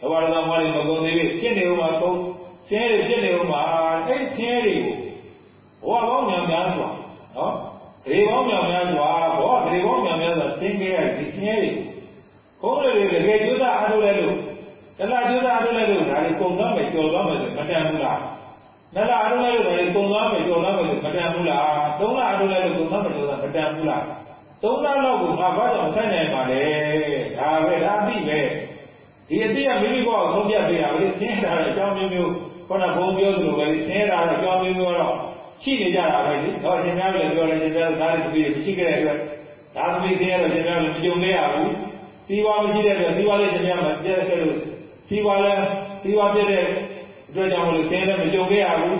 လောဘဒေါသမောဟတွေမကုန်သေးဘူးဖြစ်နေဦးမှာကုန်ဆင်းရဲတွေဖြစ်နေဦးမှာအဲ့ဒီဆင်းရဲတွေကိုဘောပေါင်းမြောင်များစွာနော်ဒေဘောင်းမြောင်များစွာဘောဒေဘောင်းမြောင်များစွာသင်ခဲ့ရဒီဆင်းရဲတွေဘုန်းတော်တွေတကယ်ကျိုးသားအားထုတ်လဲလို့တလားကျိုးသားအားထုတ်လဲလို့ဒါတွေပုံသွားမယ်ကြော်သွားမယ်ဆိုမတန်ဘူးလား နလားအားထုတ်လဲလို့ဒါတွေပုံသွားမယ်ကြော်သွားမယ်ဆိုမတန်ဘူးလားသုံးလအားထုတ်လဲလို့ပုံသွားမယ်ကြော်သွားမတန်ဘူးလားသုံးလလောက်ကိုငါဘာကြောင့်ဆိုင်နိုင်ပါလဲဒါပဲဒါအသိပဲဒီအသိကမိမိဘောကိုသုံးပြပေးတာပဲသင်တာတဲ့အကြောင်းမျိုးမျိုးခုနဘုံပြောသလိုပဲသင်တာတဲ့အကြောင်းမျိုးမျိုးတော့ရှိနေကြတာပဲလေတော့ရှင်များလည်းပြောတယ်ရှင်များသားတွေတပည့်မရှိခဲ့တဲ့အတွက်ဒါသမီးခင်ရတော့ရှင်များလည်းမကြုံခဲ့ရဘူးစီးပွားမရှိတဲ့အတွက်စီးပွားလေးတစ်ပြားမပြည့်ခဲ့လို့စီးပွားလည်းစီးပွားပြည့်တဲ့ အတွက်ကြောင့်မလို့သင်လည်းမကြုံခဲ့ရဘူး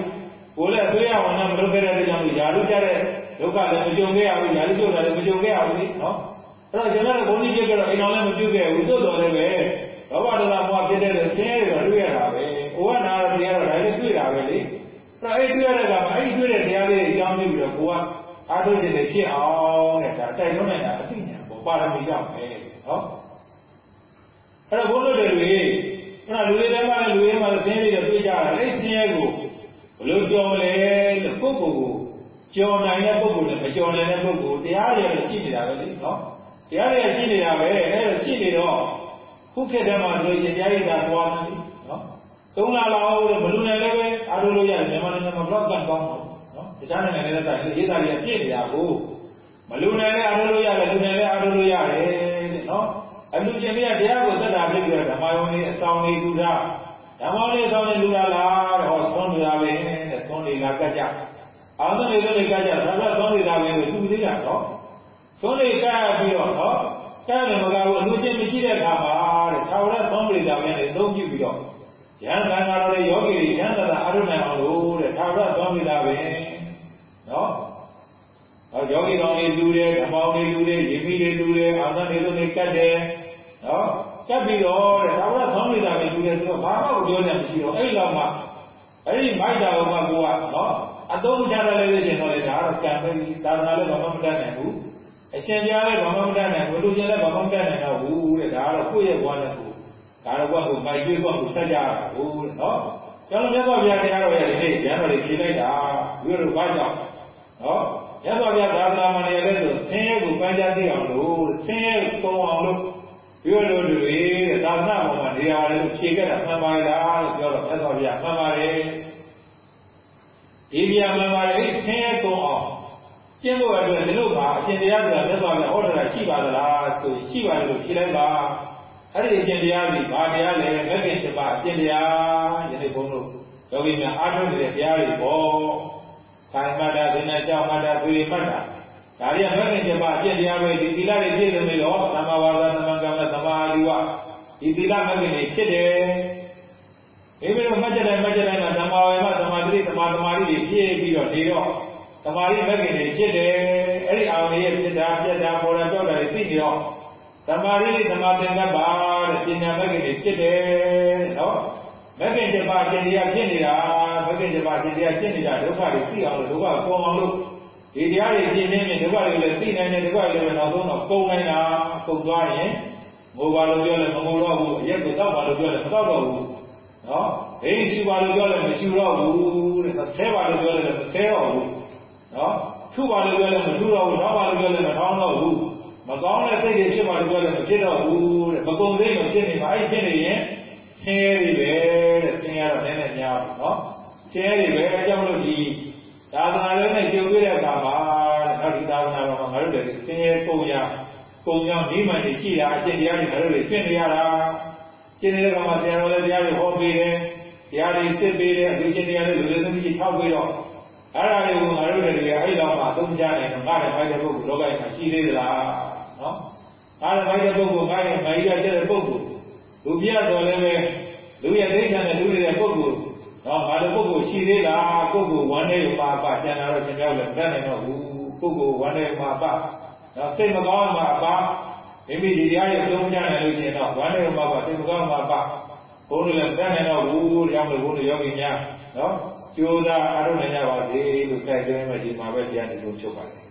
ကိုယ်လည်းအသွေးရဝန်နဲ့မလုပ်ခဲ့တဲ့အတွက်ကြောင့်ယာရုကြတဲ့ဒုက္ခလည်းမကြုံခဲ့ရဘူးယာရုကြုံတာလည်းမကြုံခဲ့ရဘူးလေနော်အဲ့တော့ကျွန်တော်ကဘုန်းကြီးပြကြတော့အိမ်တော်လည်းမပြုတ်ခဲ့ဘူးသို့တော်လည်းပဲလောဘဒေါသမောဟဖြစ်တဲ့ဆင်းရဲတွေတော့တွေ့ရတာပဲ။ကိုကနာရတရားတော့ဒါလည်းတွေ့တာပဲလေ။အဲ့အဲ့တွေ့ရတဲ့ကမှအဲ့ဒီတွေ့တဲ့တရားလေးအကြောင်းပြုပြီးတော့ကိုကအားထုတ်ခြင်းနဲ့ဖြစ်အောင်တဲ့ဒါတိုက်တွန်းနေတာအသိဉာဏ်ပေါ့ပါရမီရောက်မယ်နော်။အဲ့တော့ဘုန်းတော်တွေ အဲ့ဒါလူတွေထဲမှာလည်းလူတွေမှာလည်းဆင်းရဲတွေတွေ့ကြတာအဲ့ဆင်းရဲကိုဘယ်လိုကြော်မလဲလို့ပုဂ္ဂိုလ်ကိုကြော်နိုင်တဲ့ပုဂ္ဂိုလ်နဲ့မကြော်နိုင်တဲ့ပုဂ္ဂိုလ်တရားတွေလည်းရှိနေတာပဲလေနော်။တရားတွေရှိနေတာပဲအဲ့ဒါရှိနေတော့ခုခေတ်ထဲမှာဆိုရင်တရားရည်သာသွားတယ်နော်သုံးလလောက်တဲ့ဘလူနယ်လည်းပဲအားထုတ်လို့ရတယ်မြန်မာနိုင်ငံမှာ block ကန်ကောင်းတော့နော်တခြားနိုင်ငံတွေလည်းတိုင်ရေးသားတွေကပြည့်နေတာကိုမလူနယ်လည်းအားထုတ်လို့ရတယ်လူနယ်လည်းအားထုတ်လို့ရတယ်တဲ့နော် အလူချင်းတွေကတရားကိုသက်တာပြည့်ပြီးတော့ဓမ္မယုံလေးအဆောင်လေးလူတာဓမ္မလေးအဆောင်လေးလူတာလားတဲ့ဟောသုံးလူတာပဲတဲ့သုံးလေးလာကကြအောင်သုံးလေးသုံးလေးကကြဒါကသုံးလေးတာပဲလို့သူသေးတာနော်သုံးလေးကပြီးတော့နော်အဲ့ဒါမကဘူးအလူချင်းမရှိတဲ့အခါမှာတဲ့သာဝရသုံးပရိသတ်များနဲ့သုံးပြုပြီးတော့ယန္တန်ကတော့လေယောဂီတွေချမ်းသာတာအရုဏအောင်လို့တဲ့သာဝရသုံးပရိသတ်ပဲနော်ဟောယောဂီတော်တွေလူတယ်ဓမ္မောင်တွေလူတယ်ယမိတွေလူတယ်အာသန်တွေတို့နေကတ်တယ် နော်ကတ်ပြီးတော့တဲ့သာဝရသုံးပရိသတ်ပဲလူတယ်ဆိုတော့ဘာမှမပြောနိုင်မရှိတော့အဲ့လောက်မှအဲ့ဒီမိုက်တာကကိုကနော်အသုံးချတယ်လည်းရှင်တော့လေဒါတော့ကံပဲသာသနာလည်းဘာမှမတတ်နိုင်ဘူးအရှင်ပြားလည်းဘာမှမတတ်နိုင်ဘူးလူကျင်လည်းဘာမှမတတ်နိုင်တော့ဘူးတဲ့ဒါကတော့ကိုယ့်ရဲ့ဘဝနဲ့ကိုဒါတော့ဘဝကိုမိုက်ကျွေးဘဝကိုဆက်ကြရတာဟုတ်တဲ့နော်ကျွန်တော်မြတ်စွာဘုရားတရားတော်ရဲ့ဒီနေ့ဉာဏ်တော်တွေဖြေလိုက်တာဘုရားတို့ဘာကြောင့်နော်မြတ်စွာဘုရားသာသနာမဏေလည်းဆိုဆင်းရဲကိုပန်းကြသိအောင်လို့ဆင်းရဲပုံအောင်လို့ ဘုရားတို့တွေတဲ့သာသနာပေါ်မှာနေရာတယ်လို့ဖြေခဲ့တာမှန်ပါလားလို့ပြောတော့မြတ်စွာဘုရားမှန်ပါတယ်ဒီပြမှန်ပါတယ်အဲ့ဆင်းရဲပုံအောင်ကျင့်ဖို့အတွက်ဒီလိုပါအရှင်တရားဆိုတာသက်သွားပြဟောတာရှိပါသလားဆိုရှိပါတယ်လို့ဖြေလိုက်ပါအဲ့ဒီအရှင်တရားကြီးဘာတရားလဲမဂ္ဂင်7ပါးအရှင်တရားယနေ့ဘုန်းတို့ယောဂီများအားထုတ်နေတဲ့တရားတွေပေါ့ခိုင်မတာဒိနာချောင်းမတာသေမတာ ဒါရီမဂ္ဂင်7ပါးအရှင်တရားပဲဒီသီလတွေပြည့်စုံနေတော့သမ္မာဝါစာသမ္မာကမ္မသမ္မာအာဒီဝဒီသီလမဂ္ဂင်တွေဖြစ်တယ်ဒီလိုမှတ်ကြတယ်မှတ်ကြတယ်မှာသမ္မာဝေမသမ္မာတိသမ္မာသမာဓိတွေပြည့်ပြီးတော့နေတော့သမာဓိမဂ္ဂင်တွေဖြစ်တယ်အဲ့ဒီအာရုံရဲ့ဖြစ်တာပြက်တာပေါ်တာပြောတာတွေသိနေတော့သမာဓိသမာသင်္ကပ္ပါတဲ့ပညာမဂ္ဂင်တွေဖြစ်တယ်နော်မဂ္ဂင်7ပါးသင်တရားဖြစ်နေတာမဂ္ဂင်7ပါးသင်တရားဖြစ်နေတာဒုက္ခတွေသိအောင်လို့ဒုက္ခပေါ်အောင်လို့ ဒီတရားတွေပြင်းနေမြင်ဒုက္ခတွေလည်းသိနိုင်တယ်ဒုက္ခတွေလည်းနောက်ဆုံးတော့ပုံနိုင်တာပုံသွားရင်ငိုပါလို့ပြောလည်းမငိုတော့ဘူးအရက်ကိုတောက်ပါလို့ပြောလည်းမတောက်တော့ဘူးနော်ဘိန်းရှူပါလို့ပြောလည်းမရှူတော့ဘူးတဲ့ဆဲပါလို့ပြောလည်းမဆဲတော့ဘူးနော်ထုပါလို့ပြောလည်းမထုတော့ဘူးထောင်းပါလို့ပြောလည်းမထောင်းတော့ဘူးမကောင်းတဲ့စိတ်တွေဖြစ်ပါလို့ပြောလည်းမဖြစ်တော့ဘူးတဲ့မကုံသိမဖြစ်နေပါအဲ့ဖြစ်နေရင်ဆင်းရဲတွေပဲတဲ့ဆင်းရဲတော့နည်းနည်းများဘူးနော်ဆင်းရဲတွေပဲအဲကြောင့်မလို့ဒီ သာသနာ့လုံးနဲ့ကြုံတွေ့တဲ့အခါမှာတဲ့နောက်ဒီသာသနာတော်မှာငါတို့လည်းဆင်းရဲပုံရပုံကြောင့်ဒီမှန်တွေရှိတာအကျင့်တရားတွေငါတို့လည်းရှင်းနေရတာရှင်းနေတဲ့အခါမှာဆရာတော်လည်းတရားတွေဟောပေးတယ်တရားတွေသိပေးတယ်အလူချင်းတရားတွေလူတွေသမီးကြီးထောက်ပြီးတော့အဲ့ဒါတွေကိုငါတို့တွေကအဲ့လောက်မှသုံးကြတယ်ငါလည်းဖိုက်တဲ့ပုဂ္ဂိုလ်လောကမှာရှိသေးသလားနော်ငါလည်းဖိုက်တဲ့ပုဂ္ဂိုလ်ငါလည်းမိုက်ရတဲ့ပုဂ္ဂိုလ်လူပြတော်လည်းပဲလူရဲ့ဒိဋ္ဌာနဲ့လူရဲ့ပုဂ္ဂိုလ် နော်ငါလည်းပုဂ္ဂိုလ်ရှိသေးလားပုဂ္ဂိုလ်ဝမ်းနေပါပါကျန်တာတော့သင်ပြောလည်းမတတ်နိုင်တော့ဘူးပုဂ္ဂိုလ်ဝမ်းနေပါပါနော်စိတ်မကောင်းမှာပါမိမိဒီတရားရဲ့သုံးကြနိုင်လို့ရှိရင်တော့ဝမ်းနေပါပါစိတ်မကောင်းမှာပါဘုန်းကြီးလည်းမတတ်နိုင်တော့ဘူးတရားမလို့ဘုန်းကြီးယောဂီများနော်ကျိုးသားအားထုတ်နိုင်ကြပါစေလို့တိုက်တွန်းမှဒီမှာပဲတရားနေလို့ချုပ်ပါတယ်